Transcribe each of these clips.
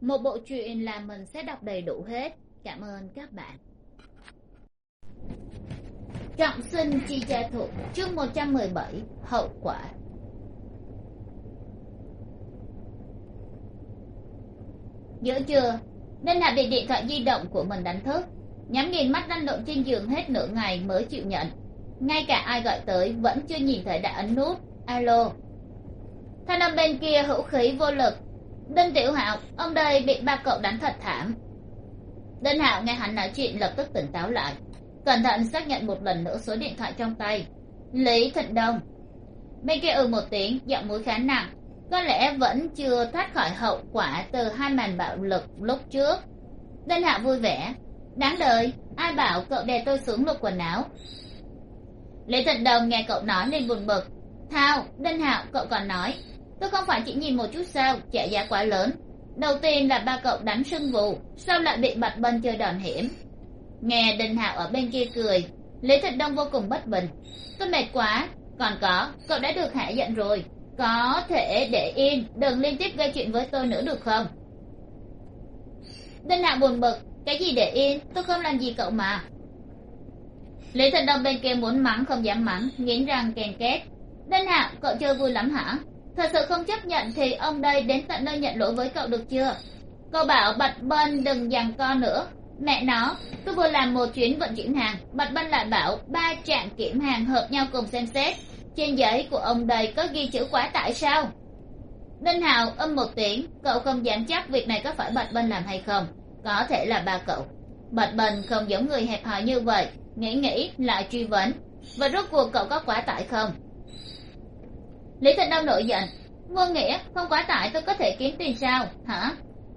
một bộ truyện là mình sẽ đọc đầy đủ hết. Cảm ơn các bạn. Trọng sinh chi cha thụ chương một trăm mười bảy, hậu quả. Giữa trưa nên hạ bị điện thoại di động của mình đánh thức. Nhắm nghiền mắt lăn lộn trên giường hết nửa ngày mới chịu nhận. Ngay cả ai gọi tới vẫn chưa nhìn thấy đã ấn nút. Alo. Thanh âm bên kia hữu khí vô lực đinh tiểu hạo, ông đây bị ba cậu đánh thật thảm. Đinh hạo nghe hắn nói chuyện lập tức tỉnh táo lại. Cẩn thận xác nhận một lần nữa số điện thoại trong tay. Lý thịnh đông. Bên kia ừ một tiếng, giọng mũi khá nặng. Có lẽ vẫn chưa thoát khỏi hậu quả từ hai màn bạo lực lúc trước. Đinh hạo vui vẻ. Đáng đời ai bảo cậu đè tôi xuống lục quần áo? Lý thịnh đông nghe cậu nói nên buồn bực. Thao, đinh hạo, cậu còn nói tôi không phải chỉ nhìn một chút sao, trả giá quá lớn. Đầu tiên là ba cậu đánh sưng vù sau lại bị bạch bân chơi đòn hiểm. Nghe đinh hạo ở bên kia cười, lý thịnh đông vô cùng bất bình. Tôi mệt quá, còn có, cậu đã được hạ giận rồi. Có thể để yên, đừng liên tiếp gây chuyện với tôi nữa được không? Đinh hạo buồn bực, cái gì để yên, tôi không làm gì cậu mà. Lý thịnh đông bên kia muốn mắng không dám mắng, nghiến răng kèn két. Đinh hạo, cậu chơi vui lắm hả? Thật sự không chấp nhận thì ông đây đến tận nơi nhận lỗi với cậu được chưa? Cậu bảo bạch bân đừng giằng co nữa. Mẹ nó tôi vừa làm một chuyến vận chuyển hàng, bạch bân lại bảo ba trạm kiểm hàng hợp nhau cùng xem xét. Trên giấy của ông đây có ghi chữ quá tải sao? Đinh hào âm một tiếng, cậu không dám chắc việc này có phải bạch bân làm hay không. Có thể là ba cậu. Bạch bân không giống người hẹp hòi như vậy, nghĩ nghĩ, lại truy vấn. Và rốt cuộc cậu có quá tải không? Lý thịnh đông nổi giận. Ngô nghĩa, không quá tải, tôi có thể kiếm tiền sao? Hả?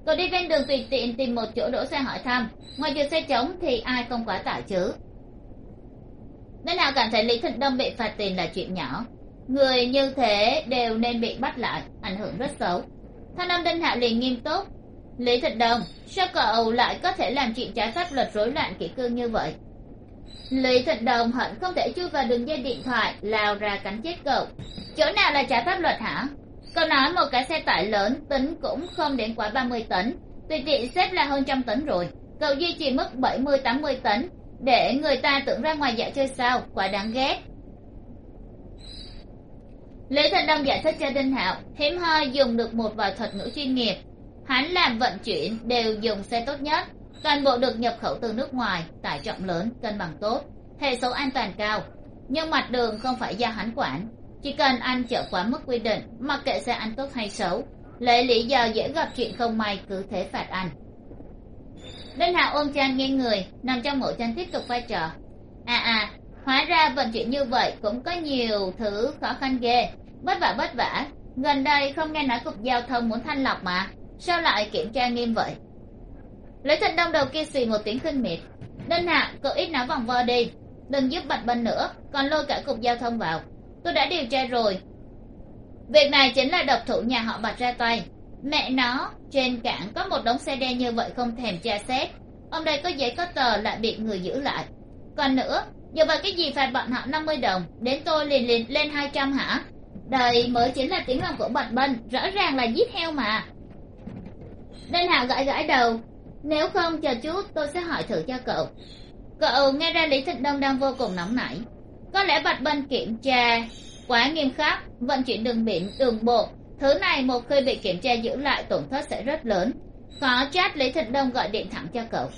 Cậu đi ven đường tùy tiện tìm một chỗ đỗ xe hỏi thăm. Ngoài trừ xe trống thì ai không quá tải chứ? Nên nào cảm thấy lý thịnh đông bị phạt tiền là chuyện nhỏ. Người như thế đều nên bị bắt lại, ảnh hưởng rất xấu. Thanh âm đinh hạ liền nghiêm túc. Lý thịnh đông, sao cậu lại có thể làm chuyện trái pháp luật rối loạn kỷ cương như vậy? Lý thịnh đồng hận, không thể chui vào đường dây điện thoại, lao ra cắn chết cậu. Chỗ nào là trái pháp luật hả? Cậu nói một cái xe tải lớn, tính cũng không đến quá ba mươi tấn. Tùy tiện xếp là hơn trăm tấn rồi. Cậu duy trì mức bảy mươi, tám mươi tấn, để người ta tưởng ra ngoài dạ chơi sao? Quá đáng ghét. Lý thành đông giải thích cho đinh hạo, hiếm hoi dùng được một vài thuật ngữ chuyên nghiệp. Hắn làm vận chuyển đều dùng xe tốt nhất toàn bộ được nhập khẩu từ nước ngoài, tải trọng lớn, cân bằng tốt, hệ số an toàn cao. Nhưng mặt đường không phải do hắn quản. Chỉ cần ăn chở quá mức quy định, mặc kệ xe ăn tốt hay xấu, lấy lý do dễ gặp chuyện không may cứ thế phạt anh. Đinh Hạ ôm chan nghe người, nằm trong mộ chan tiếp tục vai trò. À à hóa ra vận chuyển như vậy cũng có nhiều thứ khó khăn ghê. Vất vả vất vả. Gần đây không nghe nói cục giao thông muốn thanh lọc mà. Sao lại kiểm tra nghiêm vậy? Lấy thanh đông đầu kia xì một tiếng khinh miệt. Đinh hạ, cậu ít nói vòng vo đi. Đừng giúp bạch bân nữa, còn lôi cả cục giao thông vào. Tôi đã điều tra rồi. Việc này chính là độc thủ nhà họ bạch ra tay. Mẹ nó, trên cảng có một đống xe đen như vậy không thèm tra xét. Ông đây có giấy có tờ lại bị người giữ lại. Còn nữa giờ vào cái gì phạt bọn họ năm mươi đồng, đến tôi liền liền lên hai trăm hả? Đây mới chính là tiếng lòng của bạch bân rõ ràng là giết heo mà. Đinh hạo gãi gãi đầu nếu không, chờ chút, tôi sẽ hỏi thử cho cậu. Cậu nghe ra lý thịnh đông đang vô cùng nóng nảy. Có lẽ bạch bân kiểm tra quá nghiêm khắc, vận chuyển đường biển, đường bộ. Thứ này một khi bị kiểm tra giữ lại, tổn thất sẽ rất lớn. Có chat lý thịnh đông gọi điện thẳng cho cậu.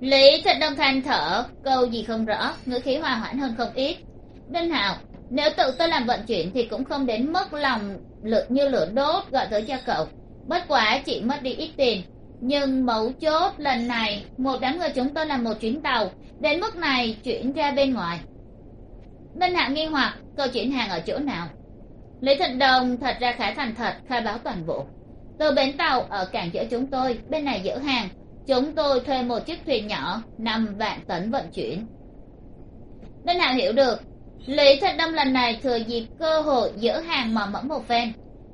Lý thịnh đông than thở, câu gì không rõ, ngữ khí hòa hoãn hơn không ít. Đinh hạo, nếu tự tôi làm vận chuyển thì cũng không đến mức lòng lửa như lửa đốt, gọi tới cho cậu. Bất quá chỉ mất đi ít tiền nhưng mấu chốt lần này, một đám người chúng tôi làm một chuyến tàu. Đến mức này, chuyển ra bên ngoài. Minh hạ nghi hoặc, câu chuyển hàng ở chỗ nào? Lý thịnh đồng thật ra khá thành thật, khai báo toàn bộ. Từ bến tàu ở cảng giữa chúng tôi, bên này dỡ hàng. Chúng tôi thuê một chiếc thuyền nhỏ, năm vạn tấn vận chuyển. Minh hạ hiểu được. Lý thịnh đông lần này thừa dịp cơ hội dỡ hàng mà mẫm một phen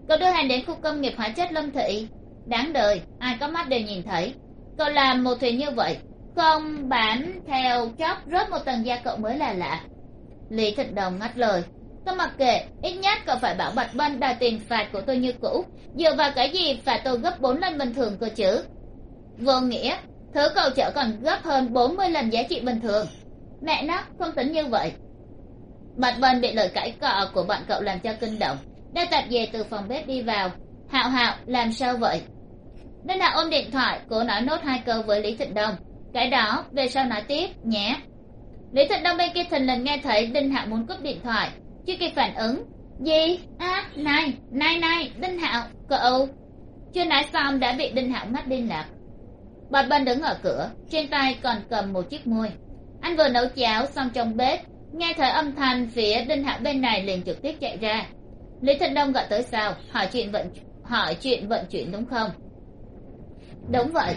cậu đưa hàng đến khu công nghiệp hóa chất lâm thị đáng đời, ai có mắt đều nhìn thấy? Cậu làm một thuyền như vậy, không bán theo chóp rớt một tầng da cậu mới là lạ. Lý thịnh đồng ngắt lời. Tôi mặc kệ, ít nhất cậu phải bảo bạch bân đòi tiền phạt của tôi như cũ. Dựa vào cái gì phạt tôi gấp bốn lần bình thường cơ chứ? Vô nghĩa, thứ cậu chở còn gấp hơn bốn mươi lần giá trị bình thường. Mẹ nó, không tính như vậy. Bạch bân bị lời cãi cọ của bọn cậu làm cho kinh động. Đã tạp về từ phòng bếp đi vào hạo hạo, làm sao vậy? Đinh hạo ôm điện thoại cố nói nốt hai câu với lý thịnh đông. Cái đó, về sau nói tiếp, nhé. Lý thịnh đông bên kia thình lình nghe thấy đinh hạo muốn cúp điện thoại. Chưa kịp phản ứng, gì? À này này này, đinh hạo, cậu. Chưa nói xong đã bị đinh hạo mắt liên lạc. Bọt bân đứng ở cửa, trên tay còn cầm một chiếc muôi anh vừa nấu cháo xong trong bếp, nghe thấy âm thanh phía đinh hạo bên này liền trực tiếp chạy ra. Lý thịnh đông gọi tới sao hỏi chuyện vận hỏi chuyện vận chuyển đúng không? Đúng vậy.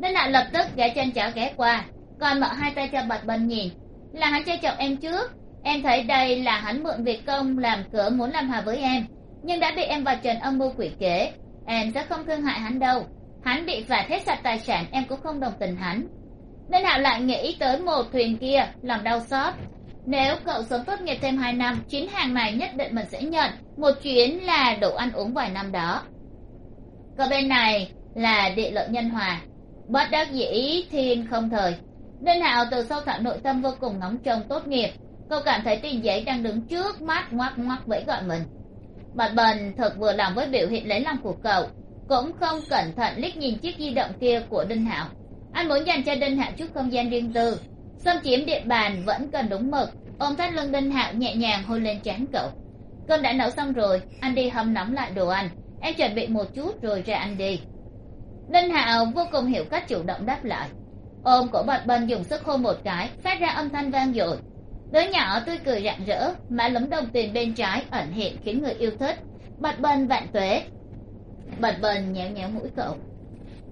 Đinh hạo lập tức ghé chân cháo ghé qua, còn mở hai tay cho bạch bân nhìn. Là hắn chơi chọc em trước. Em thấy đây là hắn mượn việc công làm cửa muốn làm hòa với em, nhưng đã bị em và trần âm mưu quỷ kế. Em sẽ không thương hại hắn đâu. Hắn bị phạt hết sạch tài sản, em cũng không đồng tình hắn. Nên hạo lại nghĩ tới một thuyền kia, lòng đau xót nếu cậu sớm tốt nghiệp thêm hai năm, chuyến hàng này nhất định mình sẽ nhận. Một chuyến là đủ ăn uống vài năm đó. Còn bên này là địa lợi nhân hòa. Bất đắc dĩ, thiên không thời. Nên hạo từ sâu thẳm nội tâm vô cùng ngóng trông tốt nghiệp. Cậu cảm thấy tiền giấy đang đứng trước mắt ngoắc ngoắc vẫy gọi mình. Bạch bần thật vừa lòng với biểu hiện lấy lòng của cậu. Cũng không cẩn thận liếc nhìn chiếc di động kia của đinh hạo. Anh muốn dành cho đinh hạo chút không gian riêng tư xâm chiếm địa bàn vẫn cần đúng mực. Ôm thắt lưng đinh hạo nhẹ nhàng hôn lên trán cậu. Cơm đã nấu xong rồi, anh đi hâm nóng lại đồ ăn. Em chuẩn bị một chút rồi ra ăn đi. Đinh hạo vô cùng hiểu cách chủ động đáp lại. Ôm cổ bạch bần dùng sức hôn một cái, phát ra âm thanh vang dội. Đứa nhỏ tươi cười rạng rỡ mã lấm đồng tiền bên trái, ẩn hiện khiến người yêu thích. Bạch bần vạn tuế. Bạch bần nhéo nhéo mũi cậu.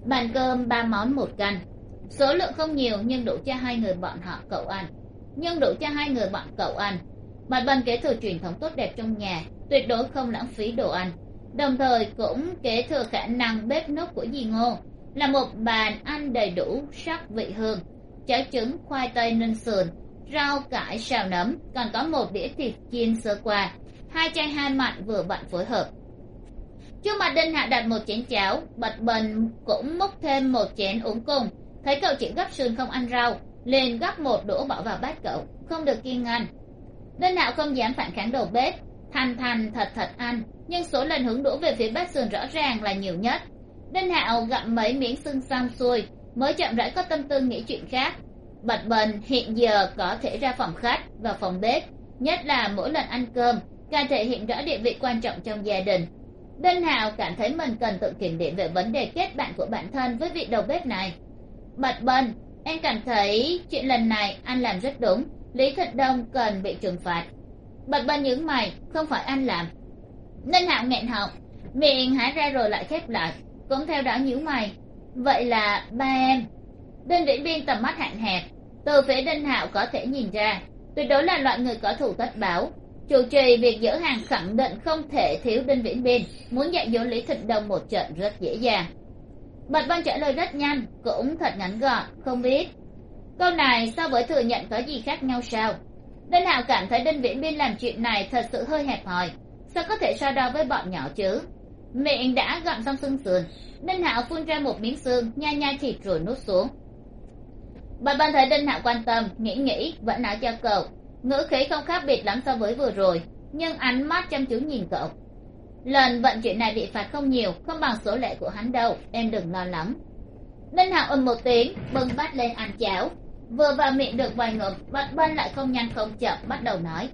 Bàn cơm ba món một canh số lượng không nhiều, nhưng đủ cho hai người bọn họ cậu ăn. Nhưng đủ cho hai người bọn cậu ăn. Mặt bàn kế thừa truyền thống tốt đẹp trong nhà, tuyệt đối không lãng phí đồ ăn. Đồng thời cũng kế thừa khả năng bếp núc của dì ngô, là một bàn ăn đầy đủ, sắc vị hương cháo trứng, khoai tây, ninh sườn, rau, cải, xào nấm, còn có một đĩa thịt chiên sơ qua. Hai chai hai mặn vừa vặn phối hợp. Trước mặt đinh hạ đặt một chén cháo bạch bần cũng múc thêm một chén uống cùng thấy cậu chỉ gấp sườn không ăn rau, liền gấp một đũa bỏ vào bát cậu, không được kiêng ăn. Đinh hạo không dám phản kháng đầu bếp, thành thành thật thật ăn, nhưng số lần hướng đũa về phía bát sườn rõ ràng là nhiều nhất. Đinh hạo gặm mấy miếng xương xong xuôi, mới chậm rãi có tâm tư nghĩ chuyện khác. Bạch bần hiện giờ có thể ra phòng khách và phòng bếp, nhất là mỗi lần ăn cơm, càng thể hiện rõ địa vị quan trọng trong gia đình. Đinh hạo cảm thấy mình cần tự kiểm điểm về vấn đề kết bạn của bản thân với vị đầu bếp này bạch bần em cảm thấy chuyện lần này anh làm rất đúng. Lý Thật đông cần bị trừng phạt. Bạch bần nhướng mày, không phải anh làm. Đinh hạo nghẹn họng, miệng há ra rồi lại khép lại, cũng theo đó nhíu mày. Vậy là ba em. Đinh Viễn biên tầm mắt hạn hẹp, từ phía đinh hạo có thể nhìn ra, tuyệt đối là loại người có thủ tất báo. Chủ trì việc dỡ hàng khẳng định không thể thiếu đinh Viễn biên muốn dạy dỗ lý thịnh đông một trận rất dễ dàng bạch văn trả lời rất nhanh, cũng thật ngắn gọn, không biết. Câu này so với thừa nhận có gì khác nhau sao? Đinh hạo cảm thấy đinh viễn biên làm chuyện này thật sự hơi hẹp hòi. Sao có thể so đo với bọn nhỏ chứ? Miệng đã gặm xong xương sườn. Đinh hạo phun ra một miếng xương, nhai nhai thịt rồi nuốt xuống. Bạch Vân thấy đinh hạo quan tâm, nghĩ nghĩ, vẫn nói cho cậu. Ngữ khí không khác biệt lắm so với vừa rồi, nhưng ánh mắt chăm chú nhìn cậu lần vận chuyển này bị phạt không nhiều, không bằng số lệ của hắn đâu, em đừng lo lắng. Đinh hạo ầm một tiếng, bưng bát lên ăn cháo. Vừa vào miệng được vài ngụm bạch bân lại không nhanh không chậm, bắt đầu nói.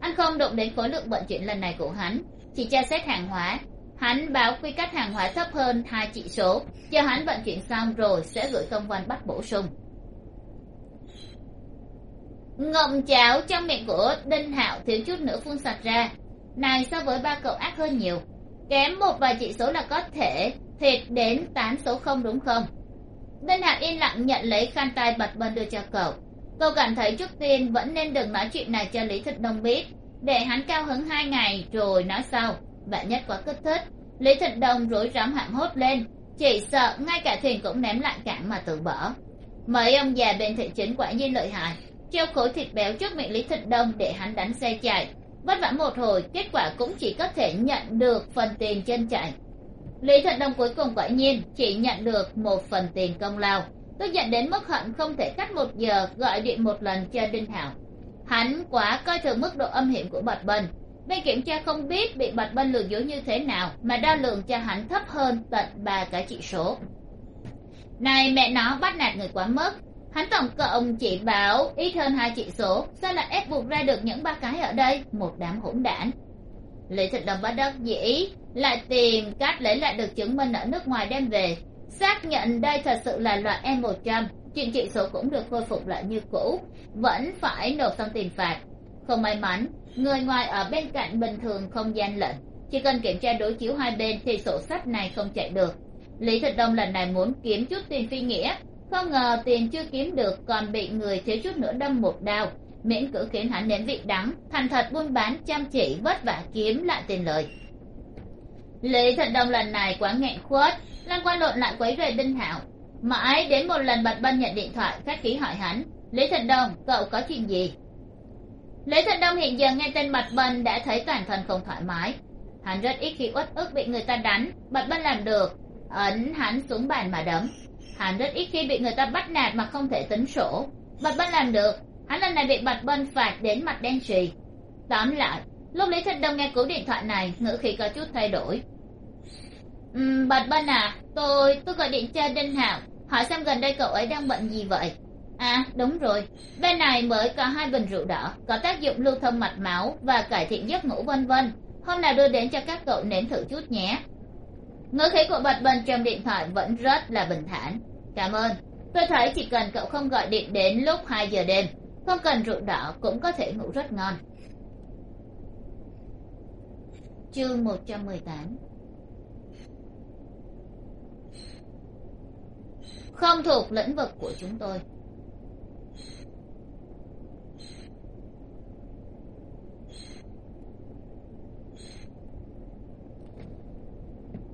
Anh không đụng đến khối lượng vận chuyển lần này của hắn, chỉ tra xét hàng hóa. Hắn báo quy cách hàng hóa thấp hơn hai chỉ số. Chờ hắn vận chuyển xong rồi sẽ gửi công văn bắt bổ sung. Ngậm cháo trong miệng của đinh hạo thiếu chút nữa phun sạch ra này so với ba cậu ác hơn nhiều. Kém một vài chỉ số là có thể thiệt đến tám số không đúng không? Bên hạc yên lặng nhận lấy khăn tay bật bật đưa cho cậu. Cậu cảm thấy trước tiên vẫn nên đừng nói chuyện này cho lý thực đông biết. Để hắn cao hứng hai ngày rồi nói sau. Bạn nhất quá kích thích. Lý thực đông rối rắm hạm hốt lên. Chỉ sợ ngay cả thuyền cũng ném lại cảng mà tự bỏ. Mấy ông già bên thị chính quả nhiên lợi hại. Treo khối thịt béo trước miệng lý thịnh đông để hắn đánh xe chạy vất vả một hồi, kết quả cũng chỉ có thể nhận được phần tiền chân chạy. Lý Thận đông cuối cùng quả nhiên chỉ nhận được một phần tiền công lao. Tức giận đến mức hận không thể cắt một giờ, gọi điện một lần cho đinh hảo. Hắn quá coi thường mức độ âm hiểm của bạch bân. Bên kiểm tra không biết bị bạch bân lừa dối như thế nào, mà đo lường cho hắn thấp hơn tận ba cái chỉ số. Này mẹ nó, bắt nạt người quá mức hắn tổng cộng chỉ báo ít hơn hai chỉ số, sao lại ép buộc ra được những ba cái ở đây? Một đám hỗn đản. Lý thịnh đồng bắt đắc dĩ lại tìm cách lấy lại được chứng minh ở nước ngoài đem về. Xác nhận đây thật sự là loại e một trăm, chuyện trị số cũng được khôi phục lại như cũ, vẫn phải nộp xong tiền phạt. Không may mắn, người ngoài ở bên cạnh bình thường không gian lận chỉ cần kiểm tra đối chiếu hai bên thì sổ sách này không chạy được. Lý thịnh đông lần này muốn kiếm chút tiền phi nghĩa không ngờ tiền chưa kiếm được còn bị người thiếu chút nữa đâm một đao. Miễn cử khiến hắn nếm vị đắng, thành thật buôn bán, chăm chỉ, vất vả kiếm lại tiền lợi lý thật đông lần này quá nghẹn khuất lan quan lộn lại quấy rầy đinh hạo. Mãi đến một lần bạch bân nhận điện thoại, khách khí hỏi hắn lý thật đông cậu có chuyện gì? Lý thật đông hiện giờ nghe tên bạch bân đã thấy toàn thân không thoải mái. Hắn rất ít khi uất ức bị người ta đánh, bạch bân làm được, ấn hắn xuống bàn mà đấm hắn rất ít khi bị người ta bắt nạt mà không thể tính sổ. Bạch bân làm được. Hắn lần này bị bạch bân phạt đến mặt đen sì. tóm lại lúc lý thanh đông nghe cú điện thoại này ngữ khí có chút thay đổi. Uhm, bạch bân à tôi tôi gọi điện cho đinh hạo hỏi xem gần đây cậu ấy đang bệnh gì vậy? À đúng rồi bên này mới có hai bình rượu đỏ có tác dụng lưu thông mạch máu và cải thiện giấc ngủ vân vân. Hôm nào đưa đến cho các cậu nếm thử chút nhé. Ngữ khí của bạch bân trong điện thoại vẫn rất là bình thản cảm ơn. Tôi thấy chỉ cần cậu không gọi điện đến lúc hai giờ đêm, không cần rượu đỏ cũng có thể ngủ rất ngon. Chương một trăm mười tám. Không thuộc lĩnh vực của chúng tôi.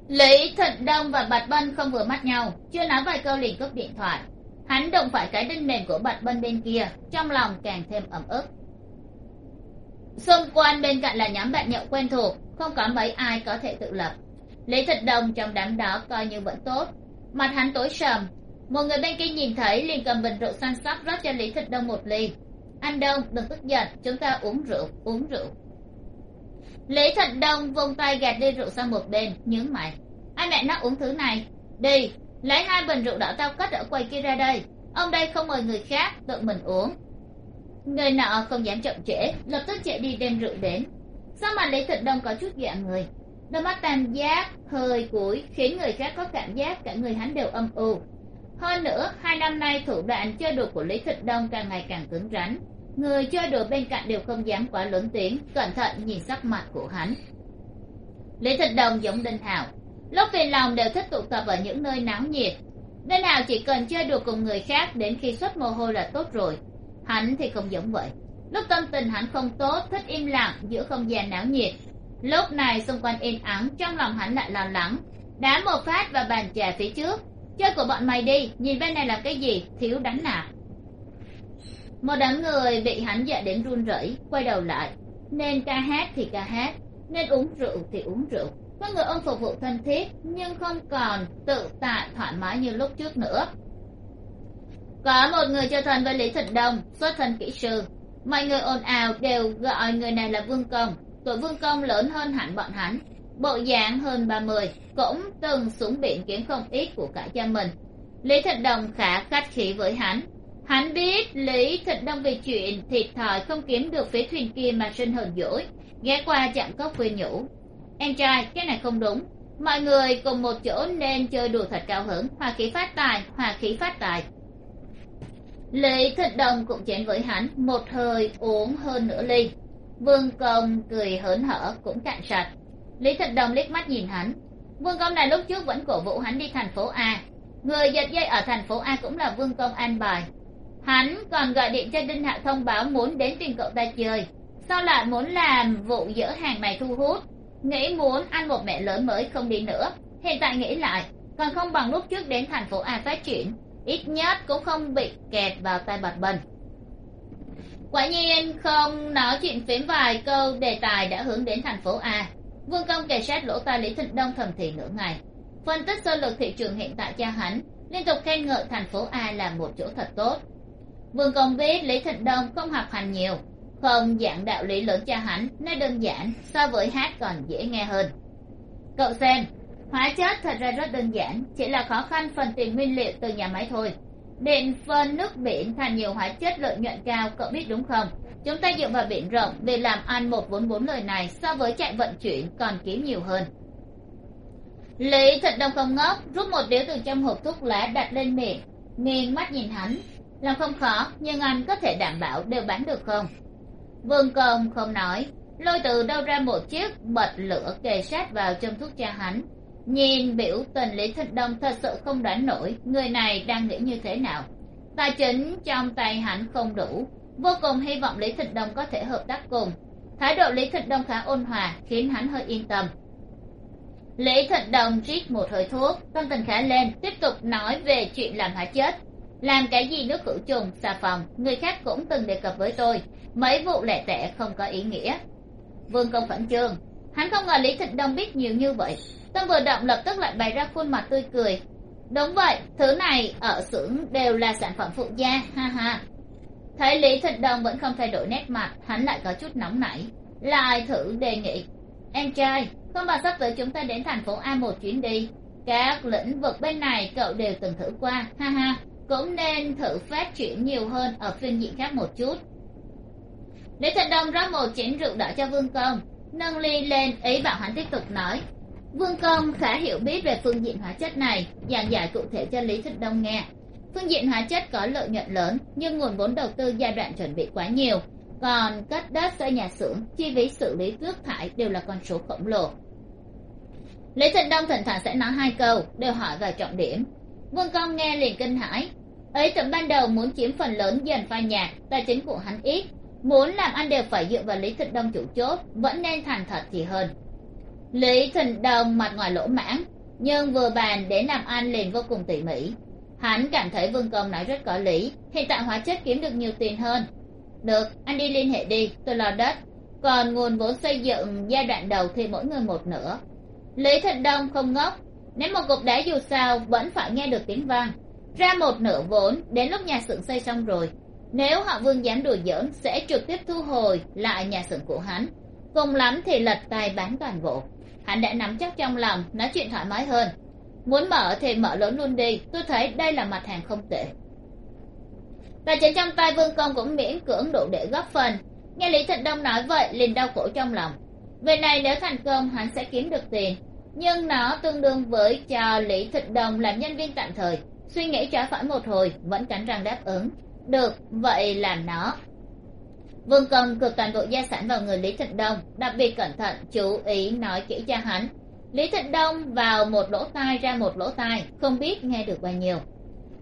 Lý Thận đông và bạch bân không vừa mắt nhau, chưa nói vài câu liền cướp điện thoại. Hắn đụng phải cái đinh mềm của bạch bân bên kia, trong lòng càng thêm ẩm ức. Xung quanh bên cạnh là nhóm bạn nhậu quen thuộc, không có mấy ai có thể tự lập. Lý thịnh đông trong đám đó coi như vẫn tốt. Mặt hắn tối sầm, một người bên kia nhìn thấy liền cầm bình rượu săn sóc rót cho lý thịnh đông một ly. Anh đông đừng tức giận, chúng ta uống rượu uống rượu lý thịnh đông vung tay gạt đi rượu sang một bên, nhướng mày. Ai mẹ nó uống thứ này. Đi, lấy hai bình rượu đỏ tao cất ở quầy kia ra đây. Ông đây không mời người khác, tự mình uống. Người nọ không dám chậm trễ, lập tức chạy đi đem rượu đến. Sao mà lý thịnh đông có chút dạng người? Đôi mắt tam giác, hơi cúi, khiến người khác có cảm giác cả người hắn đều âm u. Hơn nữa, hai năm nay thủ đoạn chơi đùa của lý thịnh đông càng ngày càng cứng rắn người chơi đùa bên cạnh đều không dám quá lớn tiếng, cẩn thận nhìn sắc mặt của hắn. Lý thịnh Đồng giống đinh hảo lúc phiền lòng đều thích tụ tập ở những nơi náo nhiệt. Đinh hảo chỉ cần chơi đùa cùng người khác đến khi xuất mồ hôi là tốt rồi. Hắn thì không giống vậy. Lúc tâm tình hắn không tốt, thích im lặng giữa không gian náo nhiệt. Lúc này xung quanh yên ắng, trong lòng hắn lại lo lắng. Đá một phát và bàn trà phía trước. Chơi của bọn mày đi, nhìn bên này làm cái gì, thiếu đánh nạp một đám người bị hắn dọa đến run rẩy, quay đầu lại. Nên ca hát thì ca hát, nên uống rượu thì uống rượu. Có người ôm phục vụ thân thiết, nhưng không còn tự tại thoải mái như lúc trước nữa. Có một người chơi thân với lý thịnh đông, xuất thân kỹ sư. Mọi người ồn ào đều gọi người này là vương công. Tuổi vương công lớn hơn hẳn bọn hắn. Bộ dạng hơn ba mươi, cũng từng xuống biển kiếm không ít của cả cha mình. Lý thịnh đồng khá khách khí với hắn hắn biết lý thịnh đông vì chuyện, thiệt thòi không kiếm được phía thuyền kia mà sinh hờn dỗi. Ghé qua chạm cốc khuyên nhủ. Em trai, cái này không đúng. Mọi người cùng một chỗ nên chơi đùa thật cao hứng. Hòa khí phát tài hòa khí phát tài. Lý thịnh Đông cũng chén với hắn, một hơi uống hơn nửa ly. Vương công cười hớn hở, cũng cạn sạch. Lý thịnh Đông liếc mắt nhìn hắn. Vương công này lúc trước vẫn cổ vũ hắn đi thành phố a. Người giật dây ở thành phố a cũng là vương công an bài hắn còn gọi điện cho đinh hạ thông báo muốn đến tìm cậu ta chơi. Sao lại muốn làm vụ dỡ hàng mày thu hút. Nghĩ muốn ăn một mẹ lớn mới không đi nữa. Hiện tại nghĩ lại, còn không bằng lúc trước đến thành phố a phát triển, ít nhất cũng không bị kẹt vào tay bật bần. Quả nhiên không nói chuyện phím vài câu, đề tài đã hướng đến thành phố a. Vương công kề sát lỗ tai lý thịnh đông thầm thì nửa ngày. Phân tích sơ lược thị trường hiện tại cho hắn, liên tục khen ngợi thành phố a là một chỗ thật tốt vương công biết lý thịnh đông không học hành nhiều, không giảng đạo lý lớn cho hắn nó đơn giản, so với hát còn dễ nghe hơn. Cậu xem, hóa chất thật ra rất đơn giản, chỉ là khó khăn phần tìm nguyên liệu từ nhà máy thôi. Điện phân nước biển thành nhiều hóa chất lợi nhuận cao, cậu biết đúng không? Chúng ta dựa vào biển rộng để làm ăn một vốn bốn lời này so với chạy vận chuyển còn kiếm nhiều hơn. Lý thật đông không ngốc, rút một điếu từ trong hộp thuốc lá đặt lên miệng, nghiêng mắt nhìn hắn làm không khó, nhưng anh có thể đảm bảo đều bán được không? Vương công không nói, lôi từ đâu ra một chiếc bật lửa kề sát vào trong thuốc cha hắn. Nhìn biểu tình lý thịnh đông thật sự không đoán nổi, người này đang nghĩ như thế nào? Tài chính trong tay hắn không đủ, vô cùng hy vọng lý thịnh đông có thể hợp tác cùng. Thái độ lý thịnh đông khá ôn hòa, khiến hắn hơi yên tâm. Lý thịnh đông rít một hơi thuốc, tâm tình khá lên, tiếp tục nói về chuyện làm hạ chết làm cái gì nước khử trùng, xà phòng, người khác cũng từng đề cập với tôi. Mấy vụ lẻ tẻ không có ý nghĩa. Vương công phẫn trương. Hắn không ngờ lý thịnh đông biết nhiều như vậy. Tâm vừa động lập tức lại bày ra khuôn mặt tươi cười. Đúng vậy, thứ này ở xưởng đều là sản phẩm phụ gia, ha ha. Thấy lý thịnh đông vẫn không thay đổi nét mặt, hắn lại có chút nóng nảy. Lại thử đề nghị? Em trai, không bằng sắp tới chúng ta đến thành phố a một chuyến đi. Các lĩnh vực bên này cậu đều từng thử qua, ha ha cũng nên thử phát triển nhiều hơn ở phương diện khác một chút. Lý thịnh đông rót một chén rượu đỏ cho vương công, nâng ly lên ý bảo hắn tiếp tục nói. Vương công khá hiểu biết về phương diện hóa chất này, giảng giải cụ thể cho lý thịnh đông nghe. Phương diện hóa chất có lợi nhuận lớn, nhưng nguồn vốn đầu tư giai đoạn chuẩn bị quá nhiều. Còn cất đất, xây nhà xưởng, chi phí xử lý nước thải đều là con số khổng lồ. Lý thịnh đông thỉnh thoảng sẽ nói hai câu, đều hỏi vào trọng điểm. Vương công nghe liền kinh hãi ấy tưởng ban đầu muốn chiếm phần lớn dần pha nhạt, tài chính của hắn ít. Muốn làm ăn đều phải dựa vào lý thịnh đông chủ chốt, vẫn nên thành thật thì hơn. Lý thịnh đông mặt ngoài lỗ mãng, nhưng vừa bàn đến làm ăn liền vô cùng tỉ mỉ. Hắn cảm thấy vương công nói rất có lý, hiện tại hóa chất kiếm được nhiều tiền hơn. Được, anh đi liên hệ đi, tôi lo đất. Còn nguồn vốn xây dựng giai đoạn đầu thì mỗi người một nửa. Lý thịnh đông không ngốc, nếu một cục đá dù sao vẫn phải nghe được tiếng vang ra một nửa vốn, đến lúc nhà xưởng xây xong rồi. Nếu họ vương dám đùa giỡn, sẽ trực tiếp thu hồi lại nhà xưởng của hắn. Cùng lắm thì lật tài bán toàn bộ. Hắn đã nắm chắc trong lòng, nói chuyện thoải mái hơn. Muốn mở thì mở lớn luôn đi, tôi thấy đây là mặt hàng không tệ. Tài chính trong tay vương công cũng miễn cưỡng đủ để góp phần. Nghe lý thịnh đông nói vậy, liền đau khổ trong lòng. Về này nếu thành công, hắn sẽ kiếm được tiền. Nhưng nó tương đương với cho lý thịnh đông làm nhân viên tạm thời suy nghĩ trái phải một hồi, vẫn cắn răng đáp ứng. Được, vậy làm nó. Vương công cực toàn bộ gia sản vào người lý thịnh đông, đặc biệt cẩn thận, chú ý nói kỹ cho hắn. Lý thịnh đông vào một lỗ tai ra một lỗ tai, không biết nghe được bao nhiêu.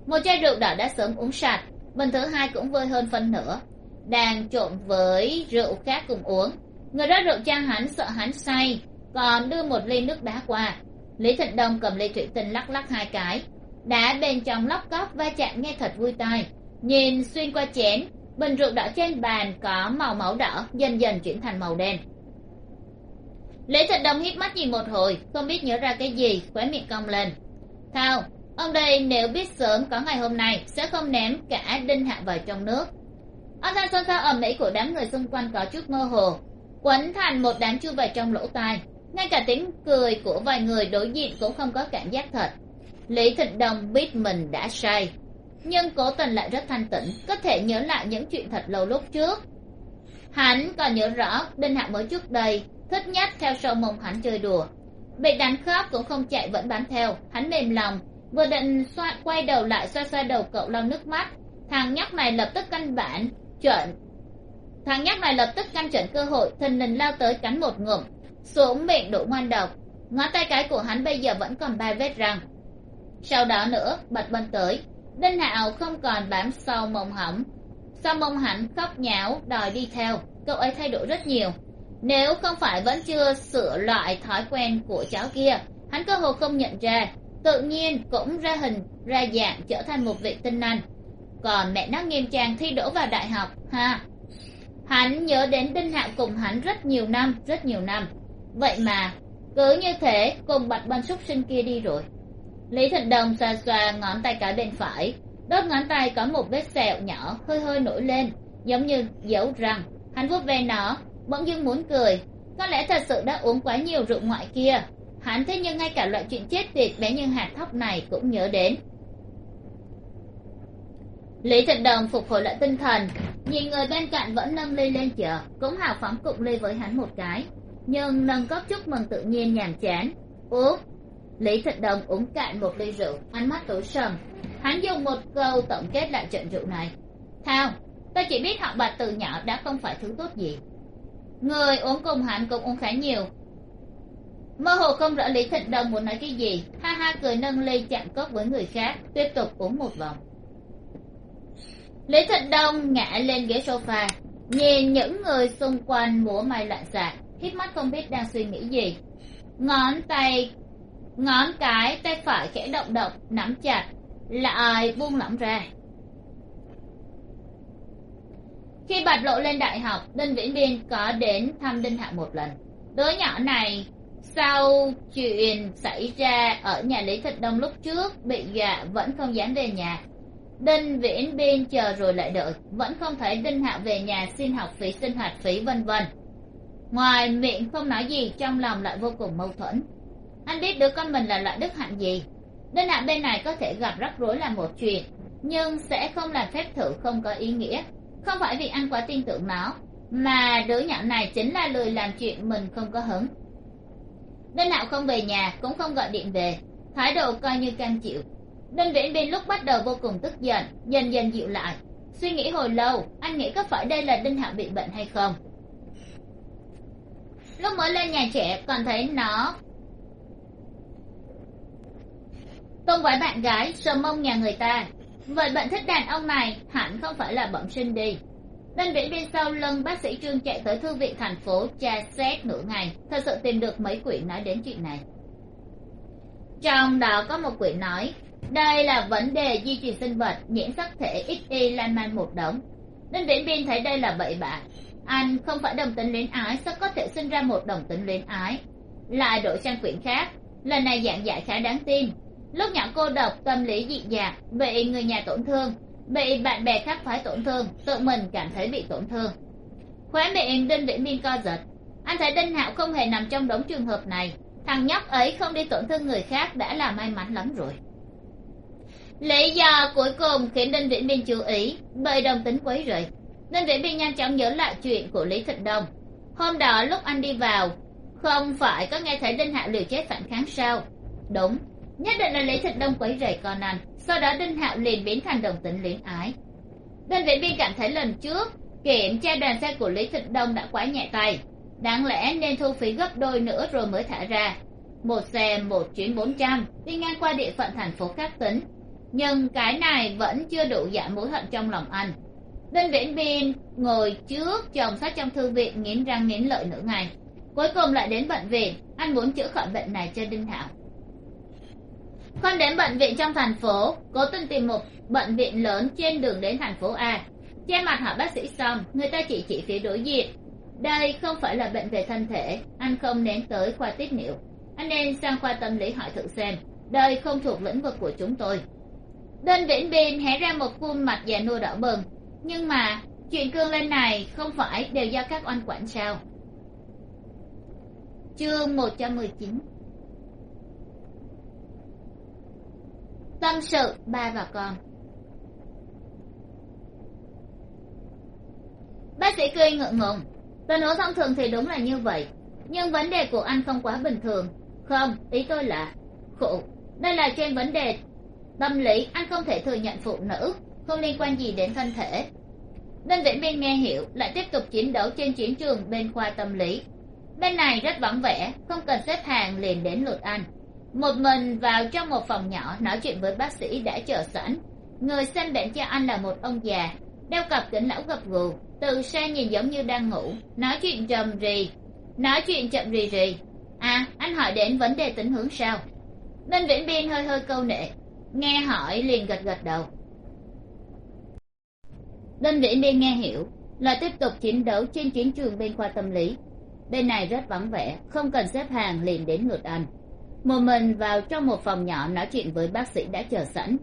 Một chai rượu đỏ đã sớm uống sạch bình thứ hai cũng vơi hơn phân nửa. Đang trộn với rượu khác cùng uống, người rót rượu cho hắn, sợ hắn say, còn đưa một ly nước đá qua. Lý thịnh đông cầm ly thủy tinh lắc lắc hai cái đá bên trong lóc cóc va chạm nghe thật vui tai. Nhìn xuyên qua chén, bình rượu đỏ trên bàn có màu máu đỏ dần dần chuyển thành màu đen. Lễ thịnh đồng hít mắt nhìn một hồi, không biết nhớ ra cái gì, khóe miệng cong lên. Thao, ông đây nếu biết sớm có ngày hôm nay, sẽ không ném cả đinh hạ vào trong nước. Âm thanh xôn xao ầm ĩ của đám người xung quanh có chút mơ hồ, quấn thành một đám chui vào trong lỗ tai. Ngay cả tiếng cười của vài người đối diện cũng không có cảm giác thật lý thịnh đông biết mình đã sai nhưng cố tình lại rất thanh tịnh có thể nhớ lại những chuyện thật lâu lúc trước. Hắn còn nhớ rõ đinh hạ mới trước đây thích nhất theo sau mông hắn chơi đùa. Bị đánh khóc cũng không chạy vẫn bám theo. Hắn mềm lòng vừa định xoa, quay đầu lại xoa xoa đầu cậu lau nước mắt. Thằng nhóc này lập tức căn bản chuẩn thằng nhóc này lập tức căn chuẩn cơ hội thình lình lao tới cắn một ngụm xuống miệng đủ ngoan độc. Ngón tay cái của hắn bây giờ vẫn còn ba vết răng sau đó nữa, bạch bân tới. Đinh hạo không còn bám sau mông hỏng. Sau mông hắn khóc nháo, đòi đi theo, cậu ấy thay đổi rất nhiều. Nếu không phải vẫn chưa sửa loại thói quen của cháu kia, hắn cơ hồ không nhận ra. Tự nhiên cũng ra hình, ra dạng trở thành một vị tinh anh. Còn mẹ nó nghiêm trang thi đỗ vào đại học, ha? Hắn nhớ đến đinh hạo cùng hắn rất nhiều năm, rất nhiều năm. Vậy mà, cứ như thế, cùng bạch bân súc sinh kia đi rồi lý thịnh đồng xoa xoa ngón tay cái bên phải. Đốt ngón tay có một vết sẹo nhỏ, hơi hơi nổi lên, giống như dấu răng. Hắn vuốt ve nó, bỗng dưng muốn cười. Có lẽ thật sự đã uống quá nhiều rượu ngoại kia. Hắn thế nhưng ngay cả loại chuyện chết tiệt bé như hạt thóc này cũng nhớ đến. Lý thịnh đồng phục hồi lại tinh thần, nhìn người bên cạnh vẫn nâng ly lên chờ cũng hào phóng cụng ly với hắn một cái. Nhưng nâng cốc chúc mừng tự nhiên nhàm chán. Úp lý thịnh đồng uống cạn một ly rượu, ánh mắt tối sầm. Hắn dùng một câu tổng kết lại trận rượu này. Thao ta chỉ biết học bạch từ nhỏ đã không phải thứ tốt gì. Người uống cùng hắn cũng uống khá nhiều. Mơ hồ không rõ lý thịnh đồng muốn nói cái gì. Ha ha cười nâng ly chạm cốc với người khác, tiếp tục uống một vòng. Lý thịnh đông ngã lên ghế sofa, nhìn những người xung quanh múa may loạn xạ hít mắt không biết đang suy nghĩ gì. Ngón tay ngón cái tay phải khẽ động động, nắm chặt. Lại buông lỏng ra. Khi bạch lộ lên đại học, đinh viễn biên có đến thăm đinh hạ một lần. Đứa nhỏ này, sau chuyện xảy ra ở nhà lý thịnh đông lúc trước, bị gạ vẫn không dám về nhà. Đinh viễn biên chờ rồi lại đợi, vẫn không thấy đinh hạ về nhà xin học phí sinh hoạt phí vân vân. Ngoài miệng không nói gì, trong lòng lại vô cùng mâu thuẫn anh biết đứa con mình là loại đức hạnh gì. Đinh hạ bên này có thể gặp rắc rối là một chuyện, nhưng sẽ không làm phép thử không có ý nghĩa. Không phải vì anh quá tin tưởng nó, mà đứa nhỏ này chính là lười làm chuyện mình không có hứng. Đinh hạo không về nhà cũng không gọi điện về, thái độ coi như cam chịu. Đinh viễn bên lúc bắt đầu vô cùng tức giận, dần dần dịu lại. Suy nghĩ hồi lâu, anh nghĩ có phải đây là đinh hạo bị bệnh hay không? Lúc mới lên nhà trẻ, còn thấy nó tôn vái bạn gái, sờ mông nhà người ta. Vậy bạn thích đàn ông này, hẳn không phải là bẩm sinh đi. Đơn viễn bên sau lưng, bác sĩ trương chạy tới thư viện thành phố tra xét nửa ngày. Thật sự tìm được mấy quyển nói đến chuyện này. Trong đó có một quyển nói, đây là vấn đề di truyền sinh vật, nhiễm sắc thể xy lan man một đống. Nên viễn biên thấy đây là bậy bạ. Anh không phải đồng tính luyến ái, sao có thể sinh ra một đồng tính luyến ái? Lại đổi sang quyển khác. Lần này dạng dạy khá đáng tin lúc nhỏ cô độc tâm lý dị dạng, bị người nhà tổn thương, bị bạn bè khác phái tổn thương, tự mình cảm thấy bị tổn thương. Khóe miệng đinh viễn biên co giật. Anh thấy đinh hạo không hề nằm trong đống trường hợp này. Thằng nhóc ấy không đi tổn thương người khác đã là may mắn lắm rồi. Lý do cuối cùng khiến đinh viễn biên chú ý, bởi đồng tính quấy rầy. Đinh viễn biên nhanh chóng nhớ lại chuyện của lý thịnh đông. Hôm đó lúc anh đi vào, không phải có nghe thấy đinh hạo liều chết phản kháng sao? Đúng nhất định là lý thịnh đông quấy rầy con ăn, sau đó đinh hạo liền biến thành đồng tính luyến ái. Đinh viễn viên cảm thấy lần trước, kiểm tra đoàn xe của lý thịnh đông đã quá nhẹ tay. Đáng lẽ nên thu phí gấp đôi nữa rồi mới thả ra. Một xe, một chuyến bốn trăm, đi ngang qua địa phận thành phố khác tính. Nhưng cái này vẫn chưa đủ giảm mối hận trong lòng anh. Đinh viễn biên ngồi trước chồng sách trong thư viện nghiến răng nghiến lợi nửa ngày. Cuối cùng lại đến bệnh viện, anh muốn chữa khỏi bệnh này cho đinh Hạo không đến bệnh viện trong thành phố, cố tình tìm một bệnh viện lớn trên đường đến thành phố a. Che mặt hỏi bác sĩ xong, người ta chỉ chỉ phía đối diện. Đây không phải là bệnh về thân thể, anh không nên tới khoa tiết niệu. Anh nên sang khoa tâm lý hỏi thử xem, đây không thuộc lĩnh vực của chúng tôi. Đơn viễn biên hé ra một khuôn mặt già nua đỏ bừng. Nhưng mà, chuyện cương lên này không phải đều do các oan quản sao. Chương một trăm mười chín. Tâm sự, ba và con. Bác sĩ cười ngượng ngùng. Tình huống thông thường thì đúng là như vậy. Nhưng vấn đề của anh không quá bình thường. Không, ý tôi là, khổ. Đây là trên vấn đề tâm lý. Anh không thể thừa nhận phụ nữ, không liên quan gì đến thân thể. Đơn vị bên nghe hiểu, lại tiếp tục chiến đấu trên chiến trường bên khoa tâm lý. Bên này rất vắng vẻ, không cần xếp hàng liền đến lượt anh một mình vào trong một phòng nhỏ, nói chuyện với bác sĩ đã chờ sẵn. Người xem bệnh cho anh là một ông già, đeo cặp kính lão gập gù, từ xa nhìn giống như đang ngủ. Nói chuyện trầm rì, nói chuyện chậm rì rì. À anh hỏi đến vấn đề tính hướng sao? Đinh viễn biên hơi hơi câu nệ, nghe hỏi liền gật gật đầu. Đinh viễn biên nghe hiểu, là tiếp tục chiến đấu trên chiến trường bên khoa tâm lý. Bên này rất vắng vẻ, không cần xếp hàng liền đến ngược anh một mình vào trong một phòng nhỏ nói chuyện với bác sĩ đã chờ sẵn.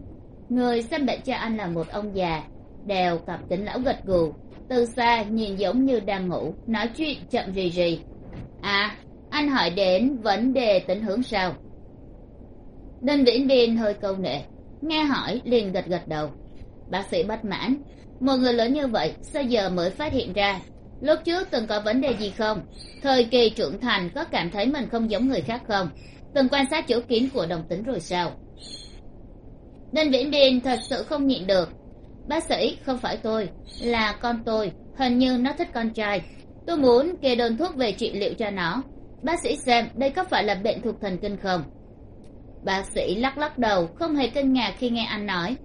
Người xem bệnh cho anh là một ông già đèo cặp kính lão gật gù. Từ xa nhìn giống như đang ngủ, nói chuyện chậm rì rì. À anh hỏi đến vấn đề tính hướng sao? Đinh viễn biên hơi câu nệ, nghe hỏi liền gật gật đầu. Bác sĩ bất mãn, một người lớn như vậy, sao giờ mới phát hiện ra? Lúc trước từng có vấn đề gì không? Thời kỳ trưởng thành có cảm thấy mình không giống người khác không? Từng quan sát chỗ kín của đồng tính rồi sao? Đinh viễn biên thật sự không nhịn được. Bác sĩ, không phải tôi, là con tôi. Hình như nó thích con trai. Tôi muốn kê đơn thuốc về trị liệu cho nó. Bác sĩ xem đây có phải là bệnh thuộc thần kinh không? Bác sĩ lắc lắc đầu, không hề kinh ngạc khi nghe anh nói.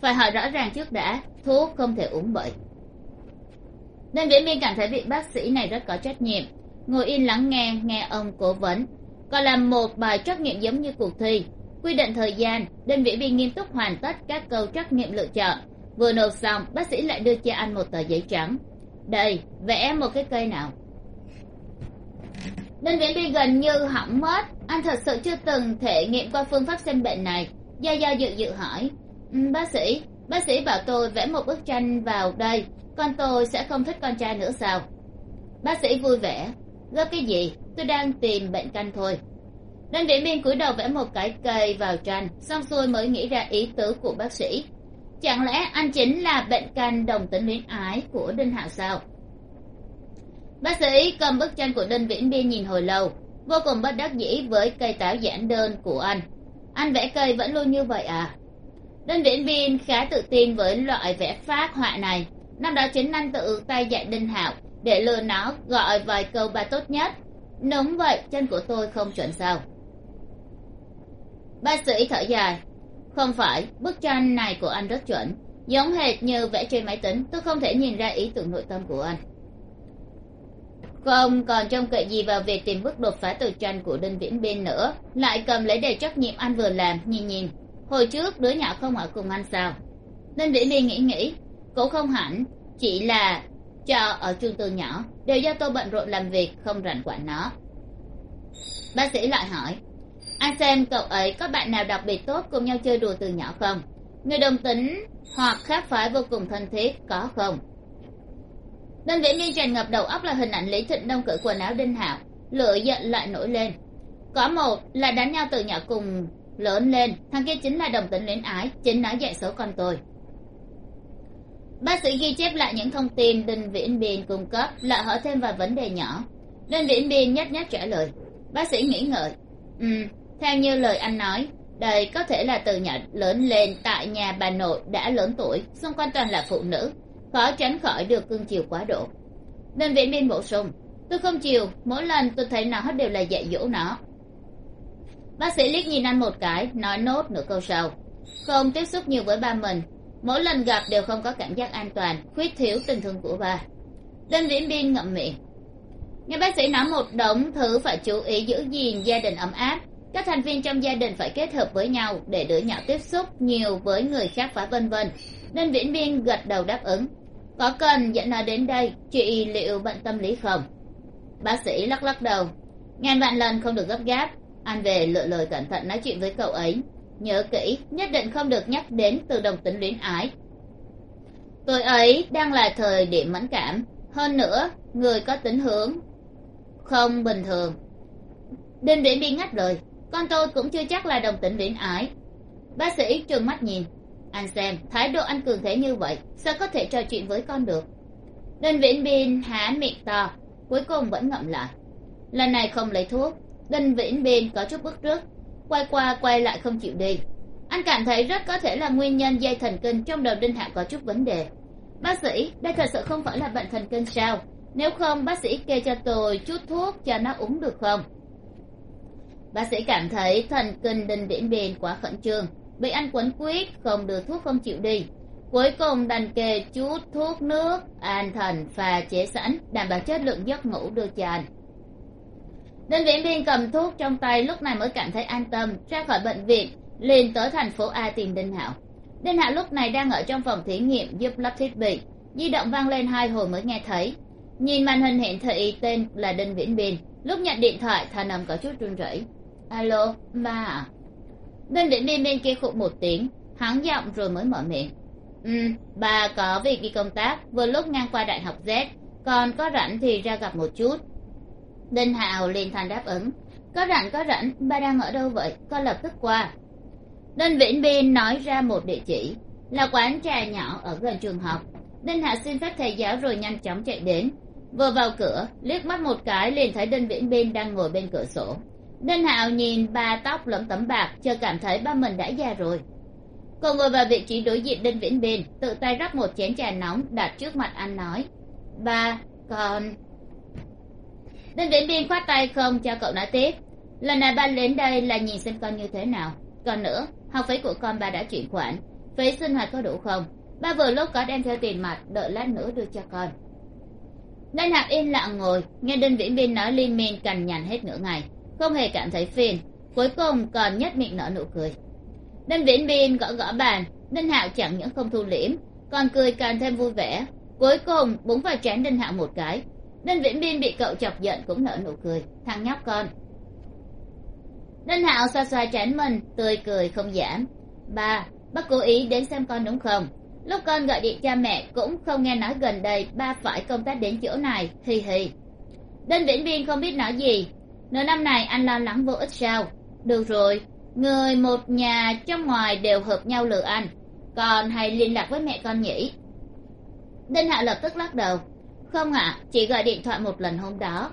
Phải hỏi rõ ràng trước đã, thuốc không thể uống bậy nên viễn biên cảm thấy vị bác sĩ này rất có trách nhiệm. Ngồi yên lắng nghe nghe ông cố vấn còn làm một bài trắc nghiệm giống như cuộc thi. Quy định thời gian, đơn vị bị nghiêm túc hoàn tất các câu trắc nghiệm lựa chọn. Vừa nộp xong, bác sĩ lại đưa cho anh một tờ giấy trắng. Đây, vẽ một cái cây nào? Đơn vị bị gần như hỏng mất. Anh thật sự chưa từng thể nghiệm qua phương pháp xem bệnh này. Do do dự dự hỏi. Ừ, bác sĩ bác sĩ bảo tôi vẽ một bức tranh vào đây. Con tôi sẽ không thích con trai nữa sao? Bác sĩ vui vẻ gấp cái gì? Tôi đang tìm bệnh căn thôi. Đơn viễn biên cúi đầu vẽ một cái cây vào tranh, xong xuôi mới nghĩ ra ý tứ của bác sĩ. Chẳng lẽ anh chính là bệnh căn đồng tính luyến ái của đinh hạo sao? Bác sĩ cầm bức tranh của đinh viễn biên nhìn hồi lâu, vô cùng bất đắc dĩ với cây táo giản đơn của anh. Anh vẽ cây vẫn luôn như vậy à? Đinh viễn biên khá tự tin với loại vẽ phác họa này. Năm đó chính anh tự tay dạy đinh hạo để lừa nó, gọi vài câu ba tốt nhất. Đúng vậy, chân của tôi không chuẩn sao. Bác sĩ thở dài. Không phải, bức tranh này của anh rất chuẩn. Giống hệt như vẽ trên máy tính, tôi không thể nhìn ra ý tưởng nội tâm của anh. Không còn trông cậy gì vào việc tìm bước đột phá từ tranh của đinh viễn bên nữa. Lại cầm lấy đề trách nhiệm anh vừa làm, nhìn nhìn. Hồi trước, đứa nhỏ không ở cùng anh sao? Đinh viễn biên nghĩ nghĩ, cũng không hẳn, chỉ là cho ở trường từ nhỏ, đều do tôi bận rộn làm việc, không rảnh quản nó. Bác sĩ lại hỏi, anh xem cậu ấy có bạn nào đặc biệt tốt cùng nhau chơi đùa từ nhỏ không? Người đồng tính hoặc khác phái vô cùng thân thiết, có không? Đơn viễn niên tràn ngập đầu óc là hình ảnh lý thịnh đông cởi quần áo đinh hạo lửa giận lại nổi lên. Có một là đánh nhau từ nhỏ cùng lớn lên, thằng kia chính là đồng tính luyến ái, chính nó dạy xấu con tôi bác sĩ ghi chép lại những thông tin đinh viễn biên cung cấp, lại hỏi thêm vài vấn đề nhỏ. Đinh viễn biên nhắc nhắc trả lời. Bác sĩ nghĩ ngợi. Ừ theo như lời anh nói, đây có thể là từ nhỏ lớn lên tại nhà bà nội đã lớn tuổi, xung quanh toàn là phụ nữ, khó tránh khỏi được cưng chiều quá độ. Nên viễn biên bổ sung, tôi không chiều, mỗi lần tôi thấy nó đều là dạy dỗ nó. Bác sĩ liếc nhìn anh một cái, nói nốt nửa câu sau, không tiếp xúc nhiều với ba mình mỗi lần gặp đều không có cảm giác an toàn, khuyết thiếu tình thương của bà. đinh viễn biên ngậm miệng. Nghe bác sĩ nói một đống thứ phải chú ý giữ gìn gia đình ấm áp. Các thành viên trong gia đình phải kết hợp với nhau để đứa nhỏ tiếp xúc nhiều với người khác và vân vân. Nên viễn biên gật đầu đáp ứng. Có cần dẫn nó đến đây, chị liệu bệnh tâm lý không? Bác sĩ lắc lắc đầu. Ngàn vạn lần không được gấp gáp. Anh về lựa lời cẩn thận nói chuyện với cậu ấy nhớ kỹ, nhất định không được nhắc đến từ đồng tính luyến ái. Tôi ấy đang là thời điểm mẫn cảm. Hơn nữa, người có tính hướng không bình thường. Đinh viễn biên ngắt lời, con tôi cũng chưa chắc là đồng tính luyến ái. Bác sĩ trừng mắt nhìn. Anh xem, thái độ anh cường thế như vậy, sao có thể trò chuyện với con được? Đinh viễn biên há miệng to, cuối cùng vẫn ngậm lại. Lần này không lấy thuốc đinh viễn biên có chút bức trước quay qua, quay lại không chịu đi. Anh cảm thấy rất có thể là nguyên nhân dây thần kinh trong đầu đinh hạ có chút vấn đề. Bác sĩ, đây thật sự không phải là bệnh thần kinh sao? Nếu không, bác sĩ kê cho tôi chút thuốc cho nó uống được không? Bác sĩ cảm thấy thần kinh đinh viễn biên quá khẩn trương. Bị anh quấn quýt, không đưa thuốc không chịu đi. Cuối cùng đành kê chút thuốc nước, an thần pha chế sẵn, đảm bảo chất lượng giấc ngủ đưa cho anh đinh viễn biên cầm thuốc trong tay lúc này mới cảm thấy an tâm, ra khỏi bệnh viện, liền tới thành phố a tìm đinh hạo. Đinh hạo lúc này đang ở trong phòng thí nghiệm giúp lắp thiết bị, di động vang lên hai hồi mới nghe thấy. Nhìn màn hình hiện thị tên là đinh viễn biên, lúc nhận điện thoại, thà âm có chút run rẩy. Alo ba à? Đinh viễn biên bên kia khụ một tiếng, hắn giọng rồi mới mở miệng. Ừ bà có việc đi công tác, vừa lúc ngang qua đại học z, còn có rảnh thì ra gặp một chút đinh hạo liền thành đáp ứng. Có rảnh có rảnh, ba đang ở đâu vậy? Con lập tức qua. Đinh viễn biên nói ra một địa chỉ. Là quán trà nhỏ ở gần trường học. Đinh Hạo xin phép thầy giáo rồi nhanh chóng chạy đến. Vừa vào cửa, liếc mắt một cái liền thấy đinh viễn biên đang ngồi bên cửa sổ. Đinh hạo nhìn ba tóc lẫm tấm bạc chờ cảm thấy ba mình đã già rồi. Cô ngồi vào vị trí đối diện đinh viễn biên, tự tay rót một chén trà nóng đặt trước mặt anh nói, ba, con đinh viễn biên khoát tay không cho cậu nói tiếp. Lần này ba đến đây là nhìn xem con như thế nào. Còn nữa, học phí của con ba đã chuyển khoản. Phí sinh hoạt có đủ không? Ba vừa lúc có đem theo tiền mặt, đợi lát nữa đưa cho con. Đinh hạc im lặng ngồi, nghe đinh viễn biên nói liên miên cằn nhằn hết nửa ngày. Không hề cảm thấy phiền, cuối cùng còn nhất miệng nở nụ cười. Đinh viễn biên gõ gõ bàn, đinh hạo chẳng những không thu liễm, còn cười càng thêm vui vẻ. Cuối cùng, búng vào trán đinh hạo một cái đinh viễn biên bị cậu chọc giận cũng nở nụ cười. Thằng nhóc con. Đinh hạo xoa xoa chán mình, tươi cười không giảm. Ba bác cố ý đến xem con đúng không? Lúc con gọi điện cha mẹ cũng không nghe nói gần đây ba phải công tác đến chỗ này. Hì hì đinh viễn biên không biết nói gì. Nửa năm này anh lo lắng vô ích sao? Được rồi, người một nhà trong ngoài đều hợp nhau lừa anh. Còn hay liên lạc với mẹ con nhỉ? Đinh hạ lập tức lắc đầu không ạ, chỉ gọi điện thoại một lần hôm đó.